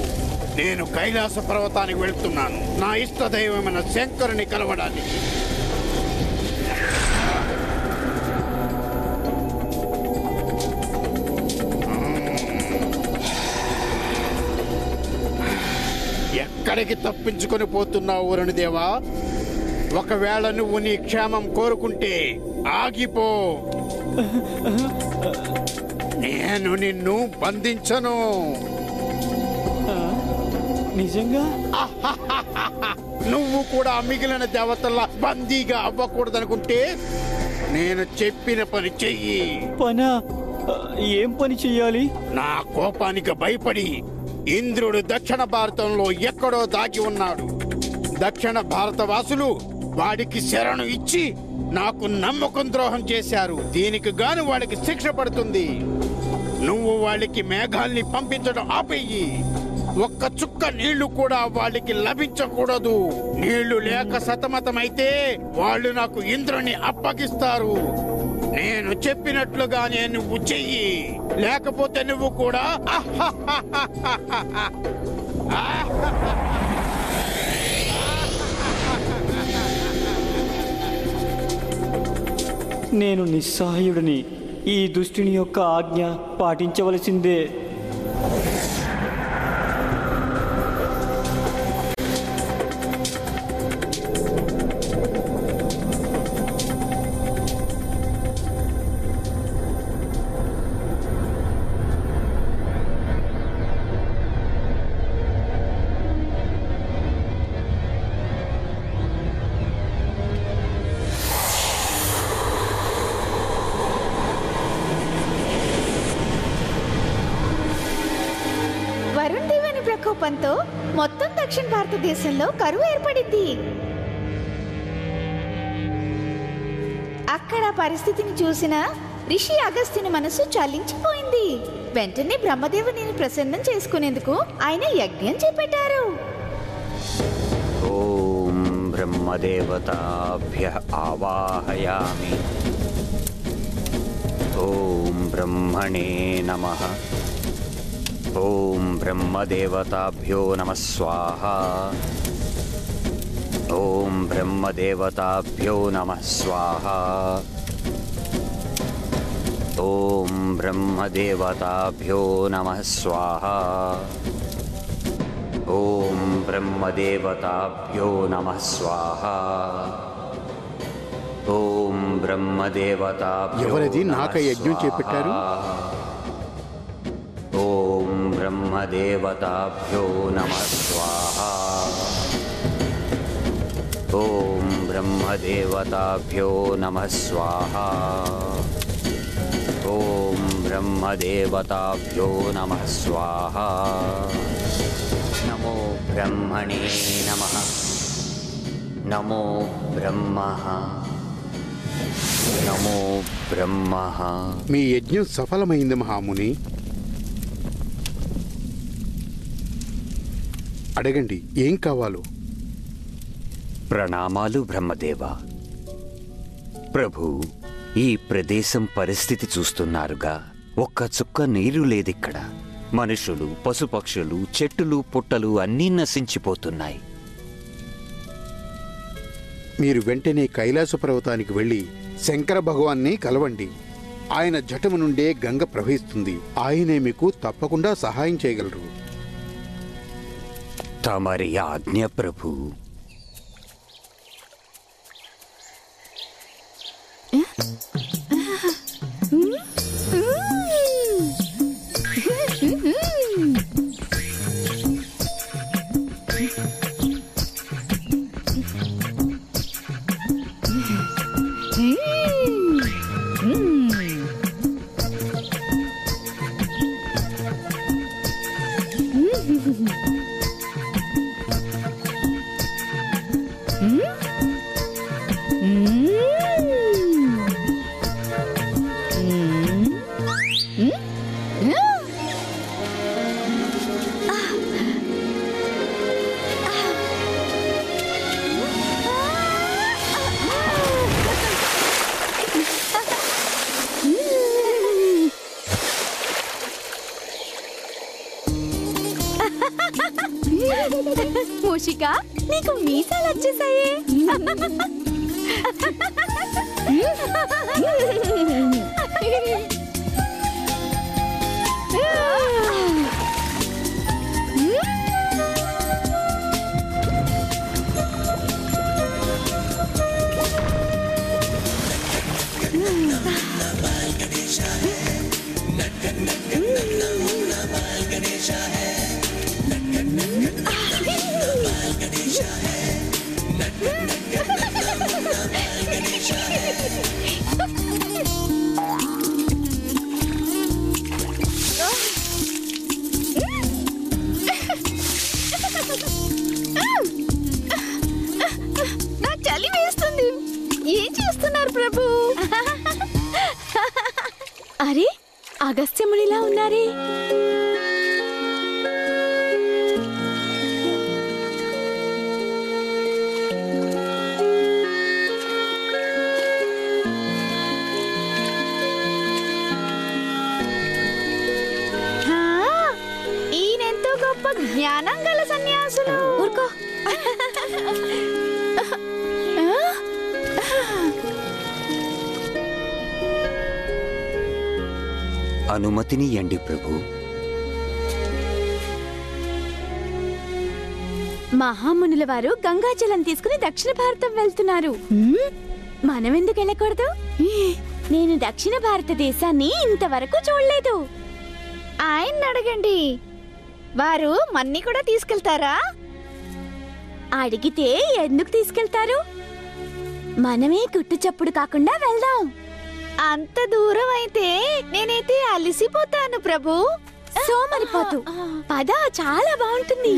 నేను కైలాస పర్వతానికి వెళ్తున్నాను. నా ఇష్ట దైవమైన శంకరుని కలవడానికి. ఎక్కడికి తప్పించుకొని పోతున్నావు దేవా. ఒకవేళ నువ్వు నీ క్షేమం కోరుకుంటే ఆగిపో. నేను నిన్ను బంధించను. నిజంగా? నువ్వు కూడా మిగిలిన దేవతల్లా బందీగా అవ్వకూడదనుకుంటే నేను చెప్పిన పని చెయ్యి. పనా? ఏం పని చెయ్యాలి? నా కోపానికి భయపడి ఇంద్రుడు దక్షిణ భారతంలో ఎక్కడో దాగి ఉన్నాడు. దక్షిణ భారత వాసులు వాడికి శరణు ఇచ్చి నాకు నమ్మకం ద్రోహం చేశారు. దీనికి గాను వాడికి శిక్ష పడుతుంది. నువ్వు వాళ్ళకి మేఘాల్ని పంపించడం ఆపేయి. ఒక్క చుక్క నీళ్ళు కూడా వాళ్ళకి లభించకూడదు. నీళ్ళు లేక సతమతమైతే వాళ్ళు నాకు ఇంద్రుని అప్పగిస్తారు. నేను చెప్పినట్లుగానే నువ్వు చెయ్యి. లేకపోతే నువ్వు కూడా నేను నిస్సహాయుడిని. ఈ దుష్టుని యొక్క ఆజ్ఞ పాటించవలసిందే. భారతదేశంలో కరువు ఏర్పడింది. అక్కడ పరిస్థితిని చూసిన ఋషి అగస్త్యుని మనసు చలించిపోయింది. వెంటనే బ్రహ్మదేవుని ప్రసన్నం చేసుకునేందుకు ఆయన యజ్ఞం చేపట్టారు. ఓం బ్రహ్మదేవతాభ్య ఆవాహయామి. ఓం బ్రహ్మణే నమః. ఓం బ్రహ్మదేవతాభ్యో నమ స్వాహ ఓం బ్రహ్మదేవతాభ్యో నమ స్వాహ ఓం బ్రహ్మదేవతాభ్యో నమ స్వాహ ఓం బ్రహ్మదేవతాభ్యో నమ స్వాహ ఓం బ్రహ్మదేవతాభ్యో ఎవరది నమః నాక యజ్ఞం చేపట్టారు? స్వాహా. ఓం బ్రహ్మదేవతాభ్యో నమ స్వాహ ఓం బ్రహ్మదేవతాభ్యో నమ స్వాహ ఓం బ్రహ్మదేవతాభ్యో నమ స్వాహ నమో బ్రహ్మణే నమ నమో బ్రహ్మ నమో బ్రహ్మ మీ యజ్ఞం సఫలమైంది మహాముని. అడగండి ఏం కావాలో? ప్రణామాలు బ్రహ్మదేవ. ప్రభు ఈ ప్రదేశం పరిస్థితి చూస్తున్నారుగా. ఒక్క చుక్క నీరు లేదిక్కడ. మనుషులు పశుపక్షులు చెట్టులు పుట్టలు అన్నీ నశించిపోతున్నాయి. మీరు వెంటనే కైలాస పర్వతానికి వెళ్ళి శంకర భగవాన్ని కలవండి. ఆయన జటము నుండే గంగ ప్రవహిస్తుంది. ఆయనే మీకు తప్పకుండా సహాయం చేయగలరు. తమరి ఆజ్ఞ ప్రభు అనుమతినియండి ప్రభు. మహామునుల వారు గంగాజలం తీసుకుని దక్షిణ భారతం వెళ్తున్నారు. మనం ఎందుకు వెళ్ళకూడదు? నేను దక్షిణ భారతదేశాన్ని ఇంతవరకు చూడలేదు. ఆయన అడగండి. వారు మన్ని కూడా తీసుకెళ్తారా? అడిగితే ఎందుకు తీసుకెళ్తారు? మనమే గుట్టు చప్పుడు కాకుండా వెళ్దాం. అంత దూరం అయితే నేనైతే అలసిపోతాను ప్రభు. సోమరిపోతు. పద చాలా బాగుంటుంది.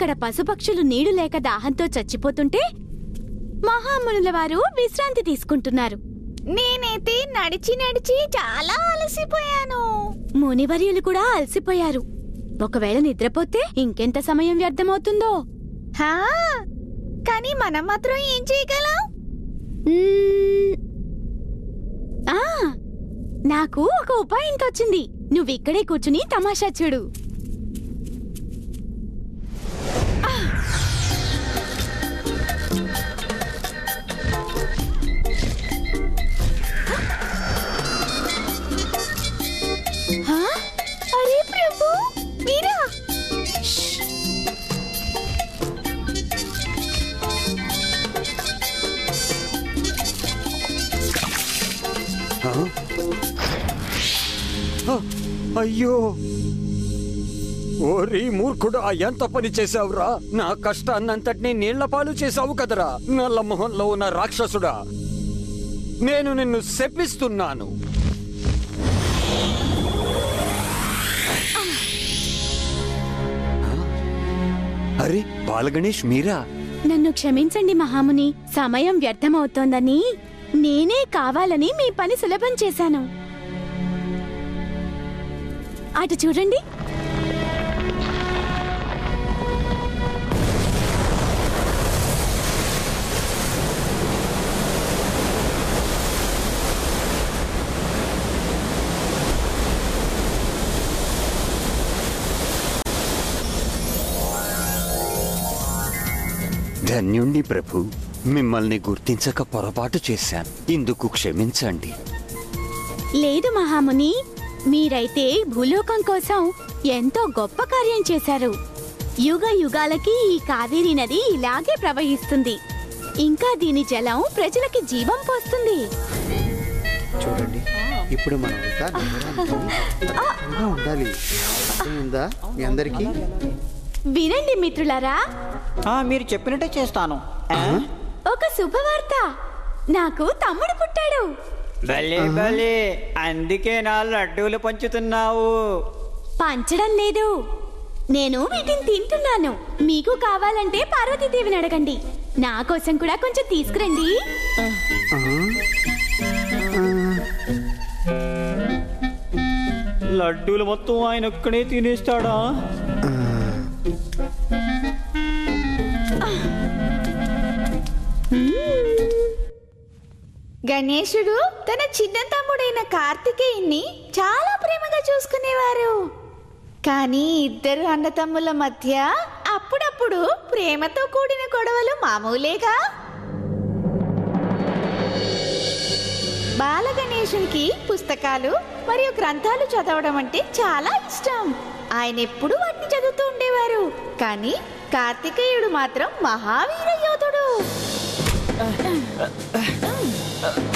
అక్కడ పశుపక్షులు నీడు లేక దాహంతో చచ్చిపోతుంటే మహామునుల వారు విశ్రాంతి తీసుకుంటున్నారు. నేనైతే నడిచి నడిచి చాలా అలసిపోయాను. మునివర్యులు కూడా అలసిపోయారు. ఒకవేళ నిద్రపోతే ఇంకెంత సమయం వ్యర్థమవుతుందో? కానీ మనం మాత్రం ఏం చేయగలం? నాకు ఒక ఉపాయం నువ్వి ఇక్కడే కూర్చుని తమాషా చూడు. అయ్యో! ఓరి మూర్ఖుడు ఎంత పని చేశావురా? నా కష్టాన్నంతటినీ నీళ్ళ పాలు చేశావు కదరా? నల్ల మొహంలో ఉన్న రాక్షసుడా నేను నిన్ను శప్పిస్తున్నాను అరే బాలగణేష్ మీరా? నన్ను క్షమించండి మహాముని. సమయం వ్యర్థమవుతోందని నేనే కావాలని మీ పని సులభం చేశాను. అటు చూడండి. ధన్యుణ్ణి ప్రభు. మిమ్మల్ని గుర్తించక పొరపాటు చేశాను. ఇందుకు క్షమించండి. లేదు మహాముని. మీరైతే భూలోకం కోసం ఎంతో గొప్ప కార్యం చేశారు. యుగ యుగాలకి ఈ కావేరీ నది ఇలాగే ప్రవహిస్తుంది. ఇంకా దీని జలం ప్రజలకి జీవం పోస్తుంది. చూడండి ఇప్పుడు ఉండాలి. మీ వినండి మిత్రులారా. మీరు చెప్పినట్టే చేస్తాను. ఒక శుభవార్త. నాకు తమ్ముడు పుట్టాడు. భలే భలే అందుకే నా లడ్డూలు పంచుతున్నావు. పంచడం లేదు. నేను వీటిని తింటున్నాను. మీకు కావాలంటే పార్వతీదేవిని అడగండి. నా కోసం కూడా కొంచెం తీసుకురండి. లడ్డూలు మొత్తం ఆయన ఒక్కడే తినేస్తాడా? గణేశుడు తన చిన్న తమ్ముడైన కార్తికేయుణ్ణి చాలా ప్రేమగా చూసుకునేవారు. కానీ ఇద్దరు అన్నతమ్ముల మధ్య అప్పుడప్పుడు ప్రేమతో కూడిన గొడవలు మామూలేగా. బాలగణేశునికి పుస్తకాలు మరియు గ్రంథాలు చదవడం అంటే చాలా ఇష్టం. ఆయన ఎప్పుడు వాటిని చదువుతూ ఉండేవారు. కానీ కార్తికేయుడు మాత్రం మహావీర యోధుడు. Mm-hmm.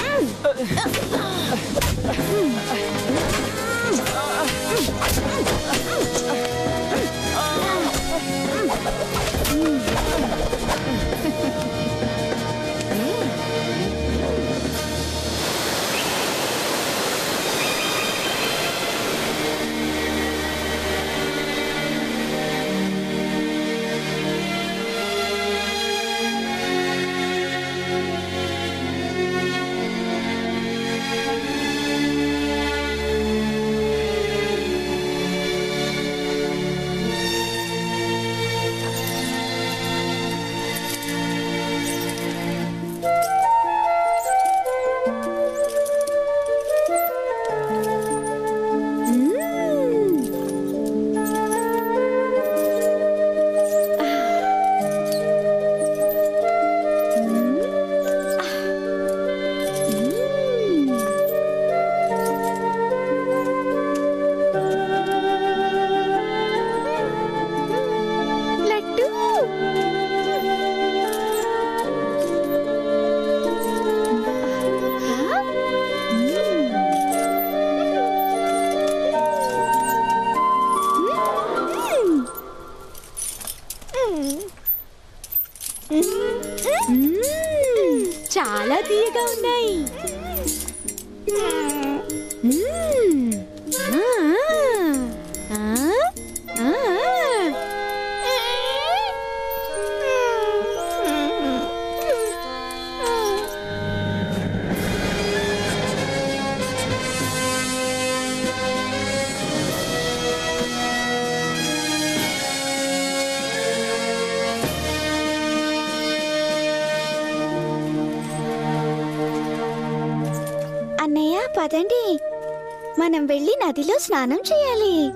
స్నానం చేయాలి.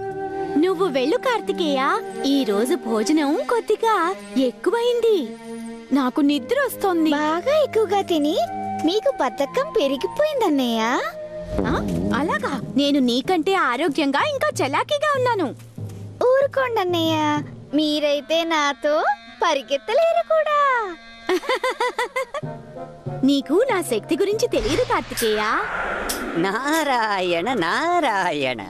నువ్వు వెళ్ళు కార్తికేయ. ఈ రోజు భోజనం కొద్దిగా ఎక్కువైంది. నాకు నిద్ర వస్తోంది. బాగా ఎక్కువగా తిని మీకు బద్ధకం పెరిగిపోయిందన్నయ్య ఆ, అలాగా. నేను నీకంటే ఆరోగ్యంగా ఇంకా చలాకీగా ఉన్నాను. ఊరుకోండి అన్నయ్య. మీరైతే నాతో పరిగెత్తలేరు కూడా. నీకు నా శక్తి గురించి తెలియదు కార్తికేయ. నారాయణ నారాయణ.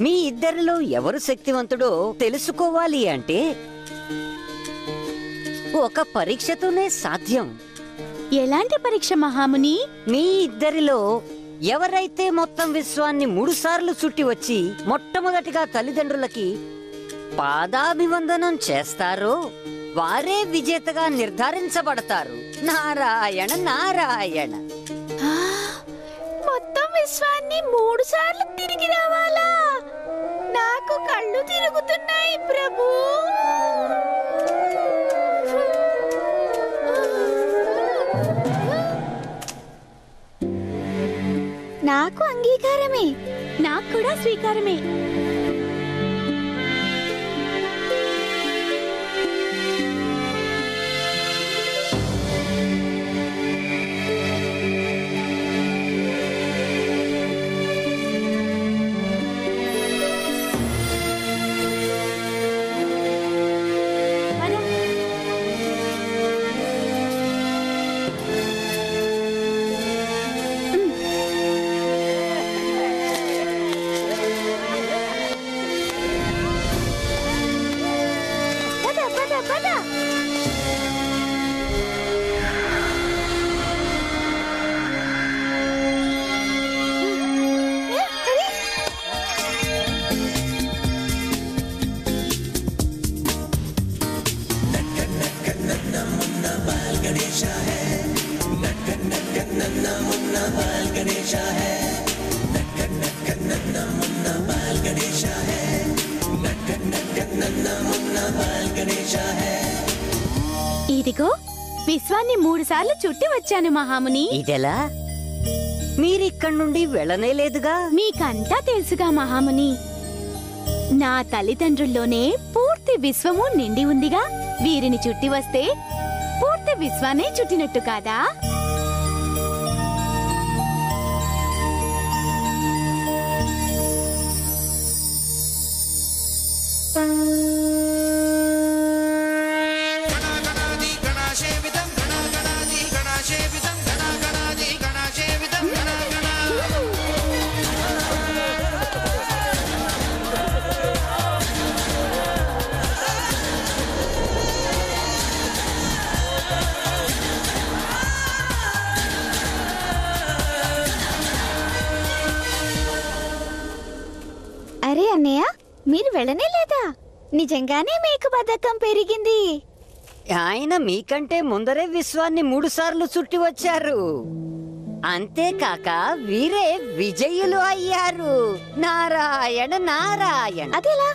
మీ ఇద్దరిలో ఎవరు శక్తివంతుడో తెలుసుకోవాలి అంటే ఒక పరీక్షతోనే సాధ్యం. ఎలాంటి పరీక్ష మహాముని? మీ ఇద్దరిలో ఎవరైతే మొత్తం విశ్వాన్ని మూడు సార్లు చుట్టి వచ్చి మొట్టమొదటిగా తల్లిదండ్రులకి పాదాభివందనం చేస్తారో వారే విజేతగా నిర్ధారించబడతారు. నారాయణ నారాయణ. మొత్తం విశ్వాన్ని మూడు సార్లు తిరిగి రావాలా? నాకు కళ్ళు తిరుగుతున్నాయి ప్రభు. నాకు అంగీకారమే. నాకు కూడా స్వీకారమే. వచ్చాను మహాముని. ఇదెలా? మీరిక్కడి నుండి వెళ్ళనే లేదుగా? మీకంతా తెలుసుగా మహాముని. నా తల్లిదండ్రుల్లోనే పూర్తి విశ్వము నిండి ఉందిగా. వీరిని చుట్టి వస్తే పూర్తి విశ్వాన్ని చుట్టినట్టు కాదా? ఆయన మీకంటే ముందరే విశ్వాన్ని మూడు సార్లు చుట్టి వచ్చారు. అంతేకాక వీరే విజయులు అయ్యారు. నారాయణ నారాయణ. అదెలా?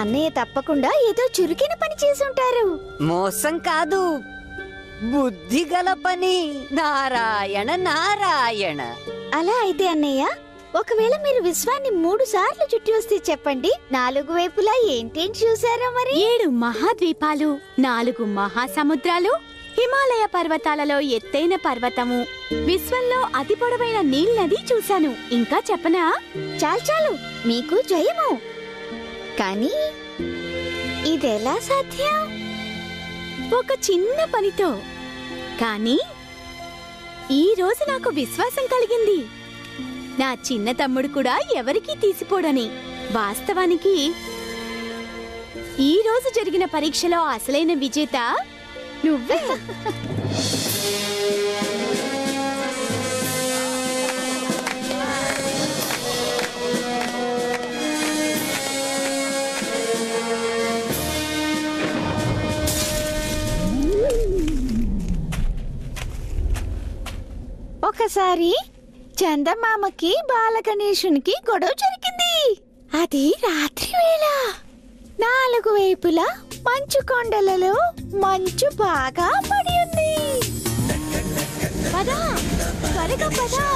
అన్నయ్య తప్పకుండా ఏదో చురుకైన పని చేసి ఉంటారు మోసం కాదు. బుద్ధిగల పని. నారాయణ నారాయణ. అలా అయితే అన్నయ్య ఒకవేళ మీరు విశ్వాన్ని మూడు సార్లు చుట్టి వస్తే చెప్పండి. నాలుగు వైపులా ఏంటేంటి చూసారో మరి? ఏడు మహాద్వీపాలు నాలుగు మహాసముద్రాలు హిమాలయ పర్వతాలలో ఎత్తైన పర్వతము. విశ్వంలో అతి పొడవైన నీల్ నది చూశాను. ఇంకా చెప్పనా? చాలు చాలు. మీకు జయము. కానీ ఇదెలా సాధ్యం? ఒక చిన్న పనితో. కానీ ఈ రోజు నాకు విశ్వాసం కలిగింది. నా చిన్న తమ్ముడు కూడా ఎవరికీ తీసిపోడని. వాస్తవానికి ఈ రోజు జరిగిన పరీక్షలో అసలైన విజేత నువ్వే. ఒకసారి చందమామకి బాలగణేశునికి గొడవ జరిగింది. అది రాత్రి వేళ. నాలుగు వైపులా మంచు కొండలలో మంచు బాగా పడి ఉంది. పదా త్వరగా పదా.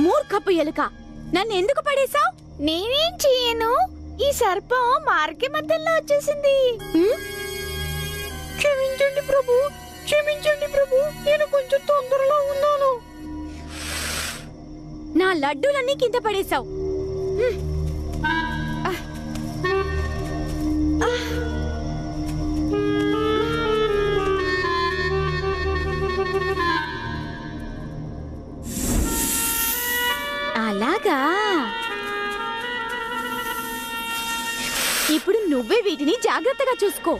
మూర్ఖపు ఎలుక. నన్ను ఎందుకు పడేశావు? నేనేం చేయను? ఈ సర్పం మార్గ మధ్యలో వచ్చేసింది. క్షమించండి ప్రభు. క్షమించండి ప్రభు. నేను కొంచెం తొందరలో ఉన్నాను. నా లడ్డూలన్నీ కింద పడేశావు. అలాగా. ఇప్పుడు నువ్వే వీటిని జాగ్రత్తగా చూసుకో.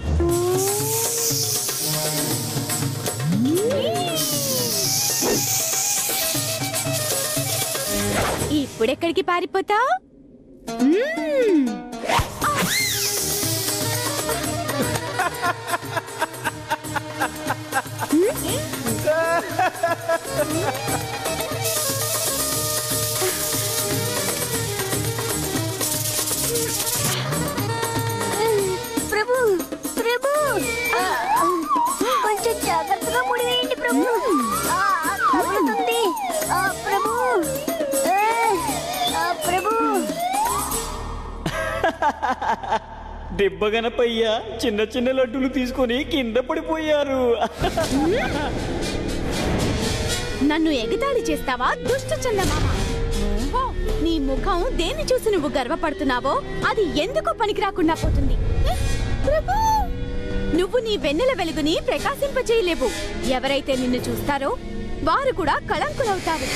ఇప్పుడెక్కడికి పారిపోతావు ప్రభు దెబ్బ గనపయ్యా చిన్న చిన్న లడ్డూలు తీసుకొని కింద పడిపోయారు. నన్ను ఎగతాళి చేస్తావా దుష్ట చందమామ నీ ముఖం దేన్ని చూసి నువ్వు గర్వపడుతున్నావో అది ఎందుకు పనికి రాకుండా పోతుంది. ప్రభు! నువ్వు నీ వెన్నెల వెలుగుని ప్రకాశింపచేయలేవు. ఎవరైతే నిన్ను చూస్తారో వారు కూడా కళంకులవుతారు.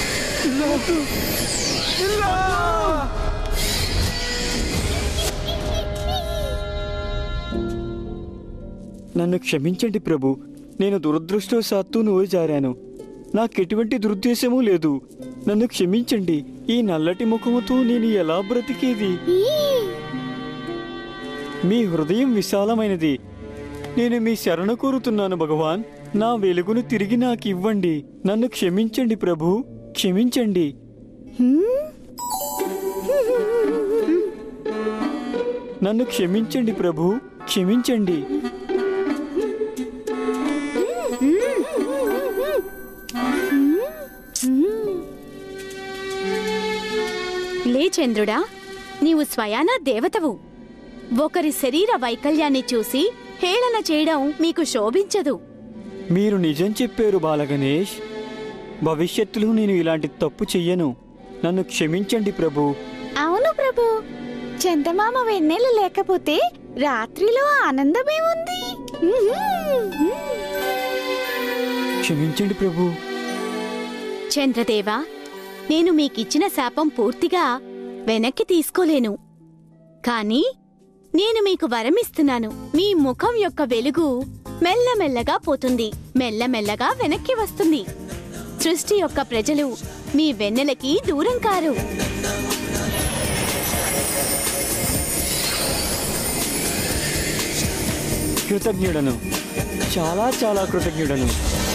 నన్ను క్షమించండి ప్రభు. నేను దురదృష్టవశాత్తు నువ్వు జారాను. నాకెటువంటి దురుద్దేశమూ లేదు. నన్ను క్షమించండి. ఈ నల్లటి ముఖముతో నేను ఎలా బ్రతికేది? మీ హృదయం విశాలమైనది. నేను మీ శరణ కోరుతున్నాను భగవాన్. నా వెలుగును తిరిగి నాకు ఇవ్వండి నన్ను క్షమించండి ప్రభు. క్షమించండి. నన్ను క్షమించండి ప్రభు. క్షమించండి. చంద్రుడా నీవు స్వయానా దేవతవు. ఒకరి శరీర వైకల్యాన్ని చూసి హేళన చేయడం మీకు శోభించదు. మీరు నిజం చెప్పారు బాలగణేష్. భవిష్యత్తులో నేను ఇలాంటి తప్పు చెయ్యను. నన్ను క్షమించండి ప్రభు. అవును ప్రభు. చందమామ వెన్నెల లేకపోతే రాత్రిలో ఆనందమే ఉంది. క్షమించండి ప్రభు. చంద్రదేవా నేను మీకిచ్చిన శాపం పూర్తిగా వెనక్కి తీసుకోలేను. కానీ నేను మీకు వరమిస్తున్నాను. మీ ముఖం యొక్క వెలుగు మెల్లమెల్లగా పోతుంది. మెల్లమెల్లగా వెనక్కి వస్తుంది. సృష్టి యొక్క ప్రజలు మీ వెన్నెలకి దూరం కారు. కృతజ్ఞుడను. చాలా చాలా కృతజ్ఞుడను.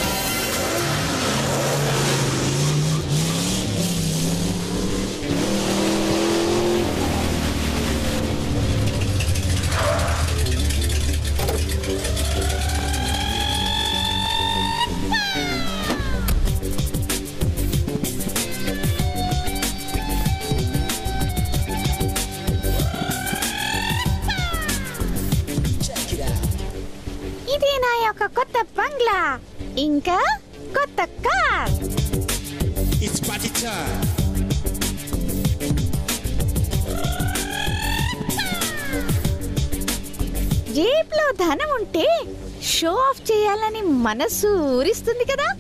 మనస్సు ఊరిస్తుంది కదా?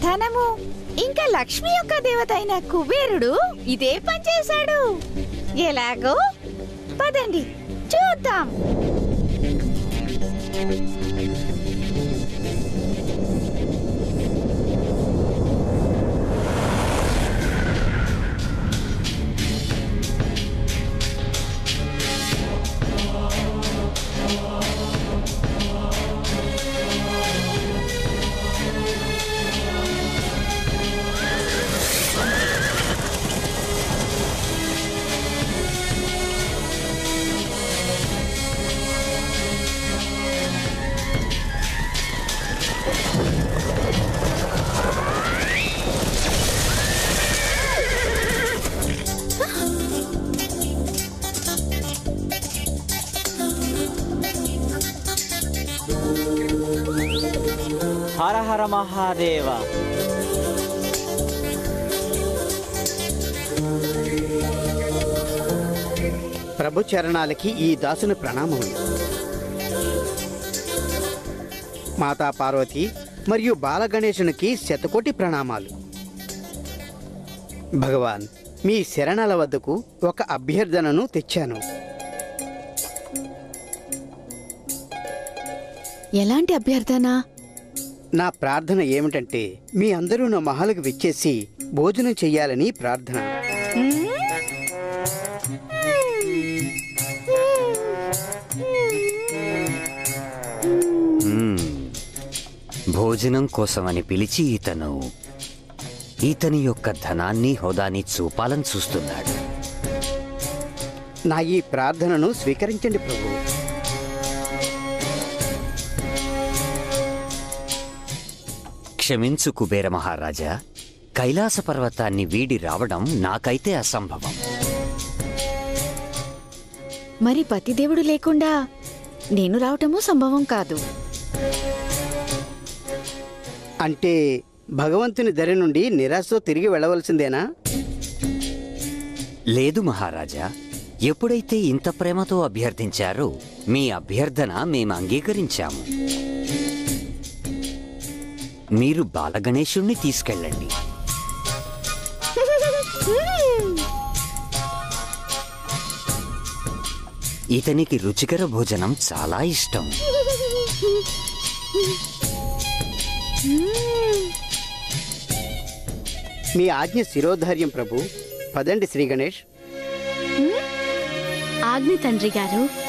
ధనము ఇంకా లక్ష్మి యొక్క దేవత అయిన కుబేరుడు ఇదే పని చేశాడు. ఎలాగో? పదండి చూద్దాం. మహాదేవ ప్రభు చరణాలకి ఈ దాసుని ప్రణామములు మాతా పార్వతి మరియు బాలగణేశునికి శతకోటి ప్రణామాలు. భగవాన్ మీ శరణాల వద్దకు ఒక అభ్యర్థనను తెచ్చాను. ఎలాంటి అభ్యర్థన? నా ప్రార్థన ఏమిటంటే మీ అందరూ నా మహాలకు విచ్చేసి భోజనం చెయ్యాలని ప్రార్థన. భోజనం కోసమని పిలిచి ఇతను ఇతని యొక్క ధనాన్ని హోదాని చూపాలని చూస్తున్నాడు. నా ఈ ప్రార్థనను స్వీకరించండి ప్రభు. క్షమించు కుబేర మహారాజా. కైలాస పర్వతాన్ని వీడి రావడం నాకైతే అసంభవం. మరి పతిదేవుడు లేకుండా నేను రావటము సంభవం కాదు. అంటే భగవంతుని దరి నుండి నిరాశతో తిరిగి వెళ్ళవలసిందేనా? లేదు మహారాజా. ఎప్పుడైతే ఇంత ప్రేమతో అభ్యర్థించారో మీ అభ్యర్థన మేము అంగీకరించాము మీరు బాలగణేశుణ్ణి తీసుకెళ్ళండి. ఇతనికి రుచికర భోజనం చాలా ఇష్టం. మీ ఆజ్ఞ శిరోధార్యం ప్రభు. పదండి శ్రీ గణేష్. ఆజ్ఞ తండ్రి గారు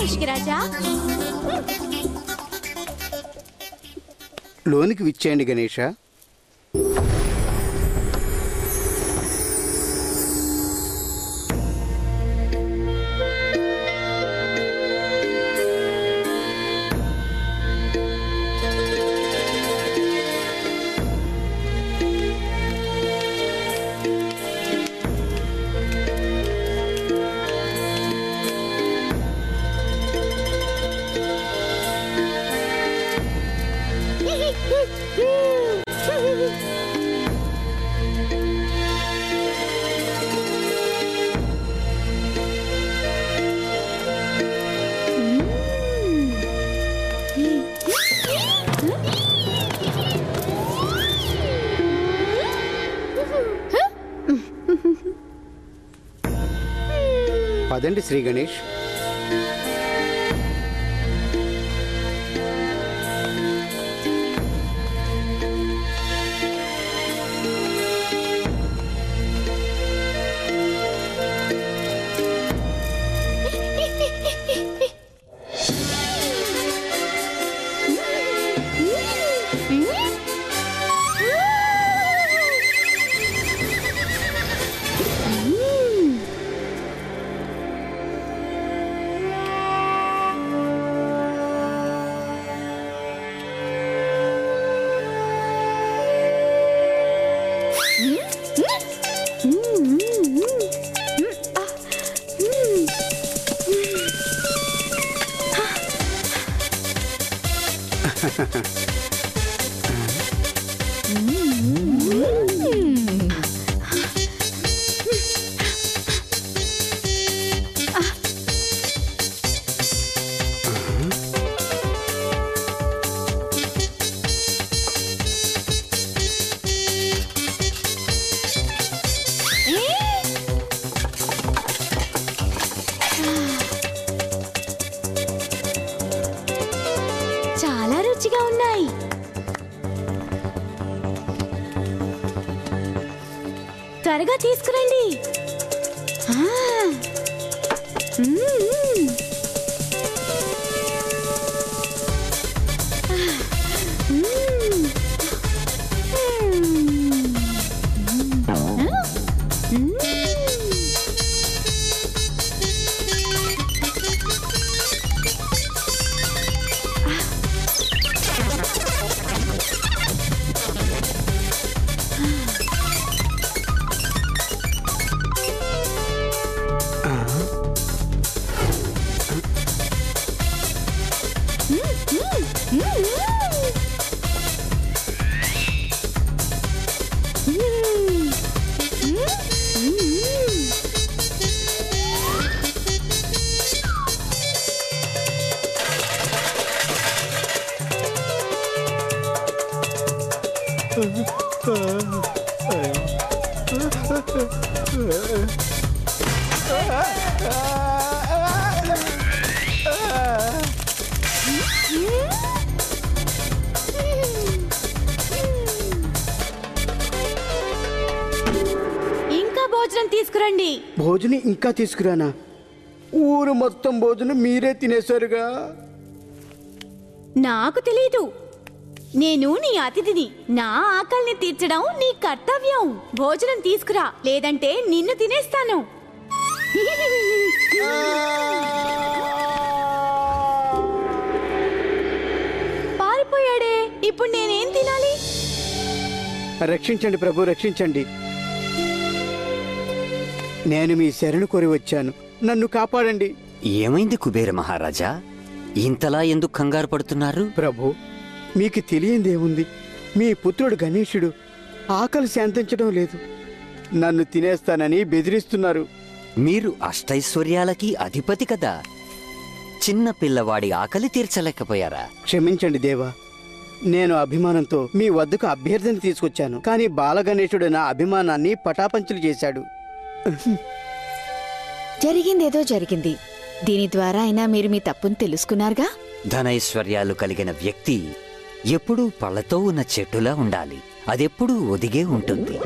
ముషికిరాజా లోనికి విచ్చేయండి గణేష. పదండి శ్రీ ఇంకా తీసుకురానా? ఊరు మొత్తం భోజనం మీరే తినేశారుగా. నాకు తెలీదు. నేను నీ అతిథిని నా ఆకలిని తీర్చడం నీ కర్తవ్యం. భోజనం తీసుకురా లేదంటే నిన్ను తినేస్తాను. పారిపోయాడే ఇప్పుడు నేనేం తినాలి? రక్షించండి ప్రభు రక్షించండి. నేను మీ శరణు కోరి వచ్చాను. నన్ను కాపాడండి. ఏమైంది కుబేర మహారాజా? ఇంతలా ఎందుకు కంగారు పడుతున్నారు? ప్రభు మీకు తెలియందేముంది? మీ పుత్రుడు గణేశుడు ఆకలి శాంతించడం లేదు. నన్ను తినేస్తానని బెదిరిస్తున్నారు. మీరు అష్టైశ్వర్యాలకి అధిపతి కదా. చిన్న పిల్లవాడి ఆకలి తీర్చలేకపోయారా? క్షమించండి దేవా. నేను అభిమానంతో మీ వద్దకు అభ్యర్థన తీసుకొచ్చాను. కానీ బాలగణేశుడు నా అభిమానాన్ని పటాపంచులు చేశాడు. జరిగిందేదో జరిగింది. దీని ద్వారా అయినా మీరు మీ తప్పును తెలుసుకున్నారుగా? ధనైశ్వర్యాలు కలిగిన వ్యక్తి ఎప్పుడూ పళ్ళతో ఉన్న చెట్టులా ఉండాలి. అదెప్పుడూ ఒదిగే ఉంటుంది.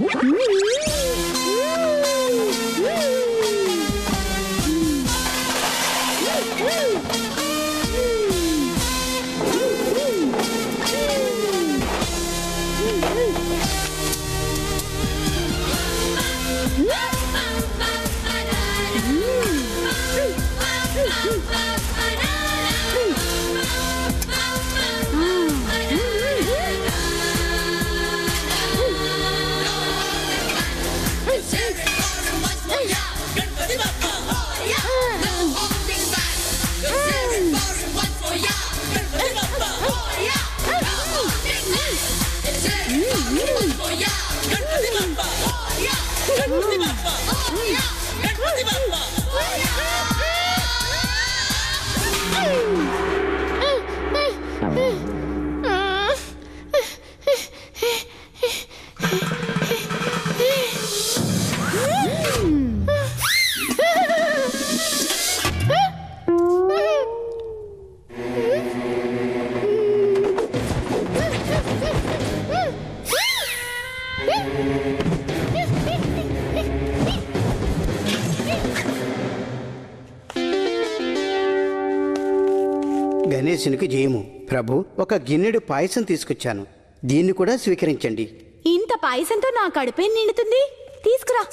గణేశునికి జయము. ప్రభు ఒక గిన్నెడు పాయసం తీసుకొచ్చాను. దీన్ని కూడా స్వీకరించండి. ఇంత పాయసంతో నా కడుపేం నిండుతుంది? తీసుకురా.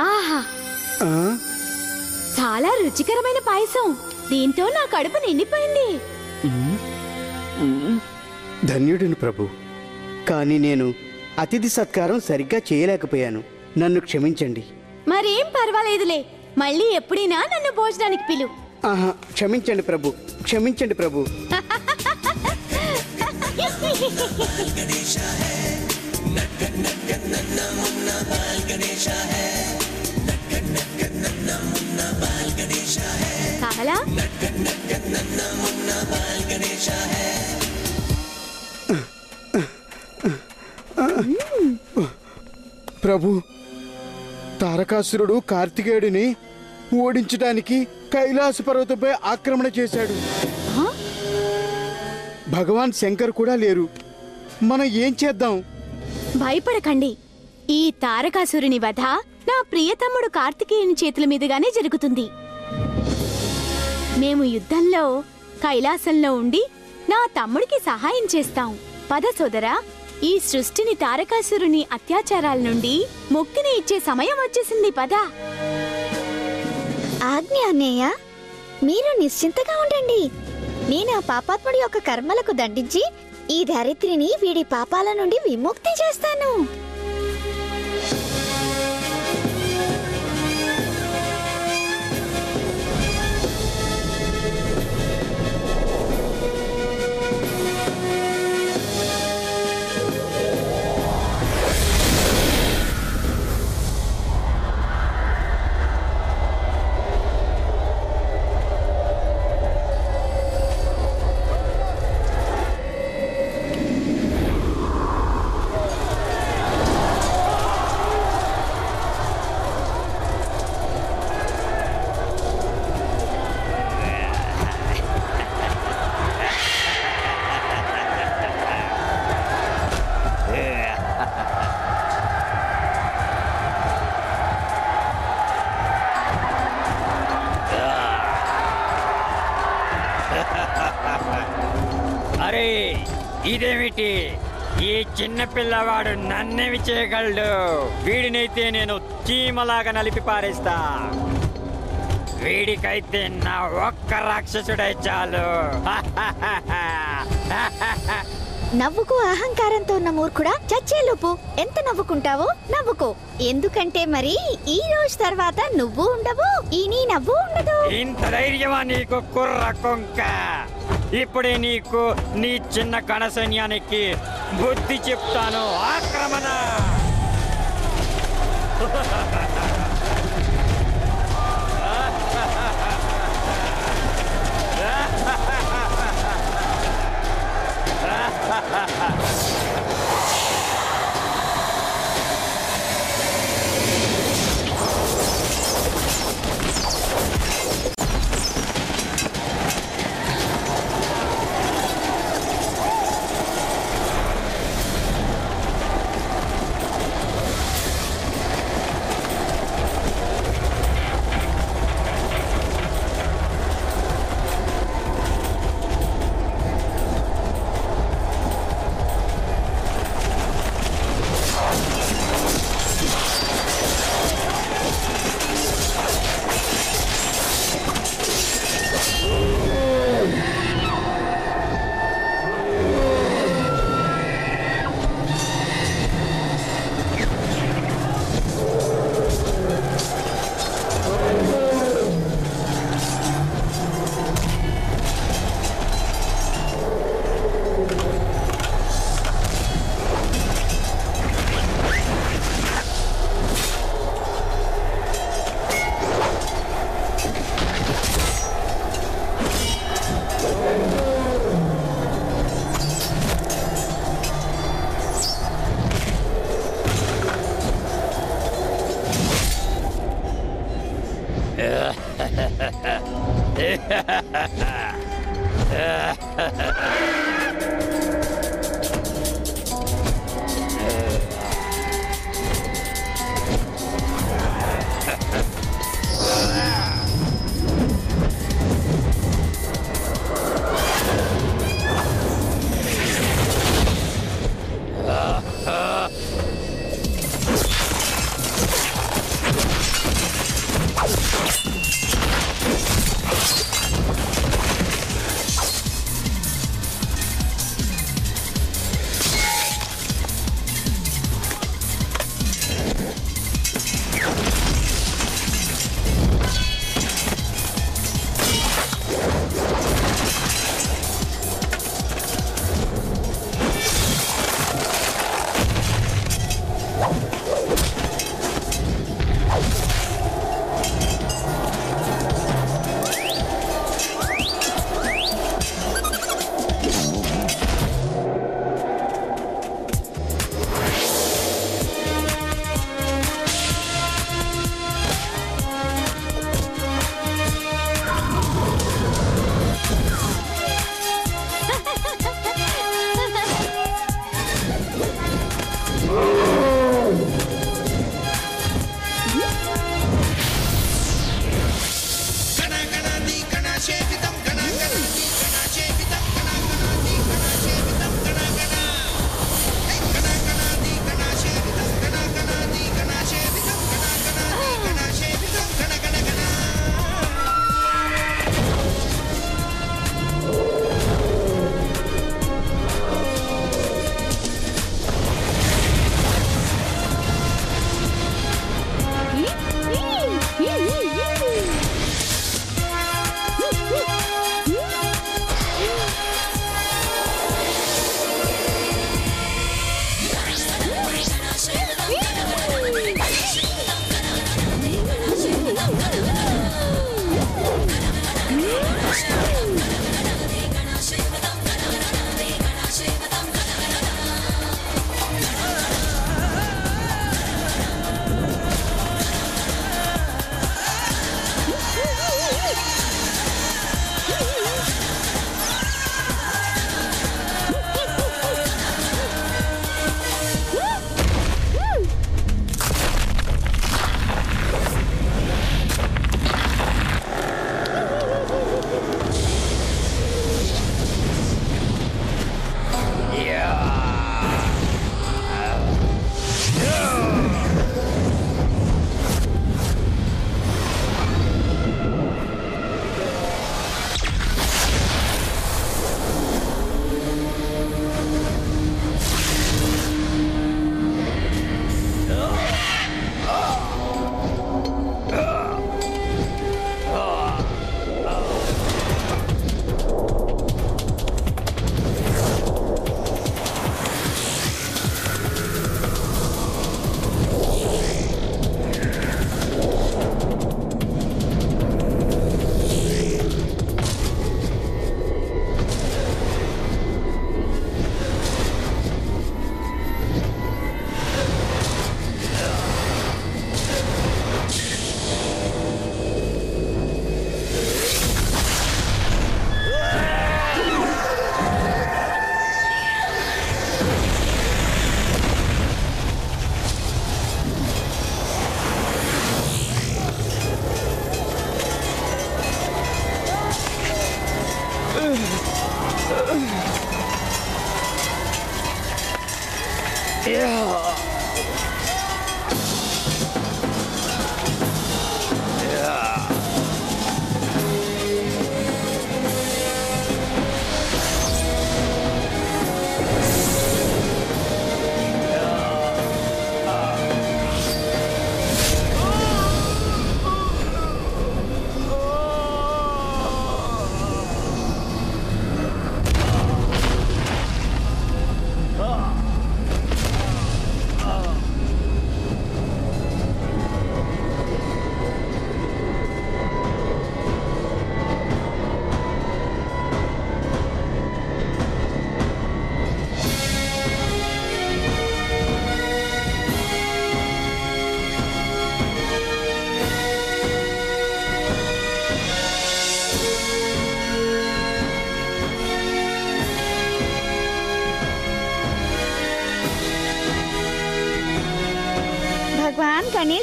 ఆహా. చాలా రుచికరమైన పాయసం. దీంతో నా కడుపు నిండిపోయింది. ధన్యుడిని ప్రభు. కానీ నేను అతిథి సత్కారం సరిగ్గా చేయలేకపోయాను. నన్ను క్షమించండి. మరేం పర్వాలేదులే. మళ్ళీ ఎప్పుడైనా నన్ను భోజనానికి పిలు. ఆహా క్షమించండి ప్రభు క్షమించండి ప్రభు. కావాలా? ప్రభు తారకాసురుడు కార్తికేయుడిని ఓడించడానికి కైలాస పర్వతంపై ఆక్రమణ చేశాడు? భగవాన్ శంకర్ కూడా లేరు. మనం ఏం చేద్దాం? భయపడకండి. ఈ తారకాసురుని వధ నా ప్రియతమ్ముడు కార్తికేయుని చేతుల మీదుగానే జరుగుతుంది. మేము యుద్ధంలో కైలాసంలో ఉండి నా తమ్ముడికి సహాయం చేస్తాం. పద సోదరా. ఈ సృష్టిని తారకాసురుని అత్యాచారాల నుండి ముక్తిని ఇచ్చే సమయం వచ్చేసింది పద. ఆజ్ఞ అన్నయ్య మీరు నిశ్చింతగా ఉండండి. నేను ఆ పాపాత్ముడి యొక్క కర్మలకు దండించి ఈ ధరిత్రిని వీడి పాపాల నుండి విముక్తి చేస్తాను. చేయగలడు. వీడినైతే నేను చీమలాగా నలిపి పారేస్తా. వీడికైతే నా ఒక్క రాక్షసుడే చాలు. నవ్వుకు అహంకారంతో ఉన్న మూర్ఖుడా చచ్చేలోపు. ఎంత నవ్వుకుంటావో నవ్వుకో. ఎందుకంటే మరి ఈ రోజు తర్వాత నువ్వు ఉండవు ఈ నీ నవ్వు ఉండదు. ఇంత ధైర్యమా నీకు కుర్ర కొంక? ఇప్పుడే నీకు నీ చిన్న కణసైన్యానికి బుద్ధి చెప్తాను. ఆక్రమణ! ha ha ha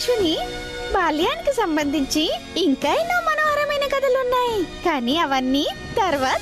శిశుని బాల్యానికి సంబంధించి ఇంకా ఎన్నో మనోహరమైన కథలున్నాయి. కానీ అవన్నీ తర్వాత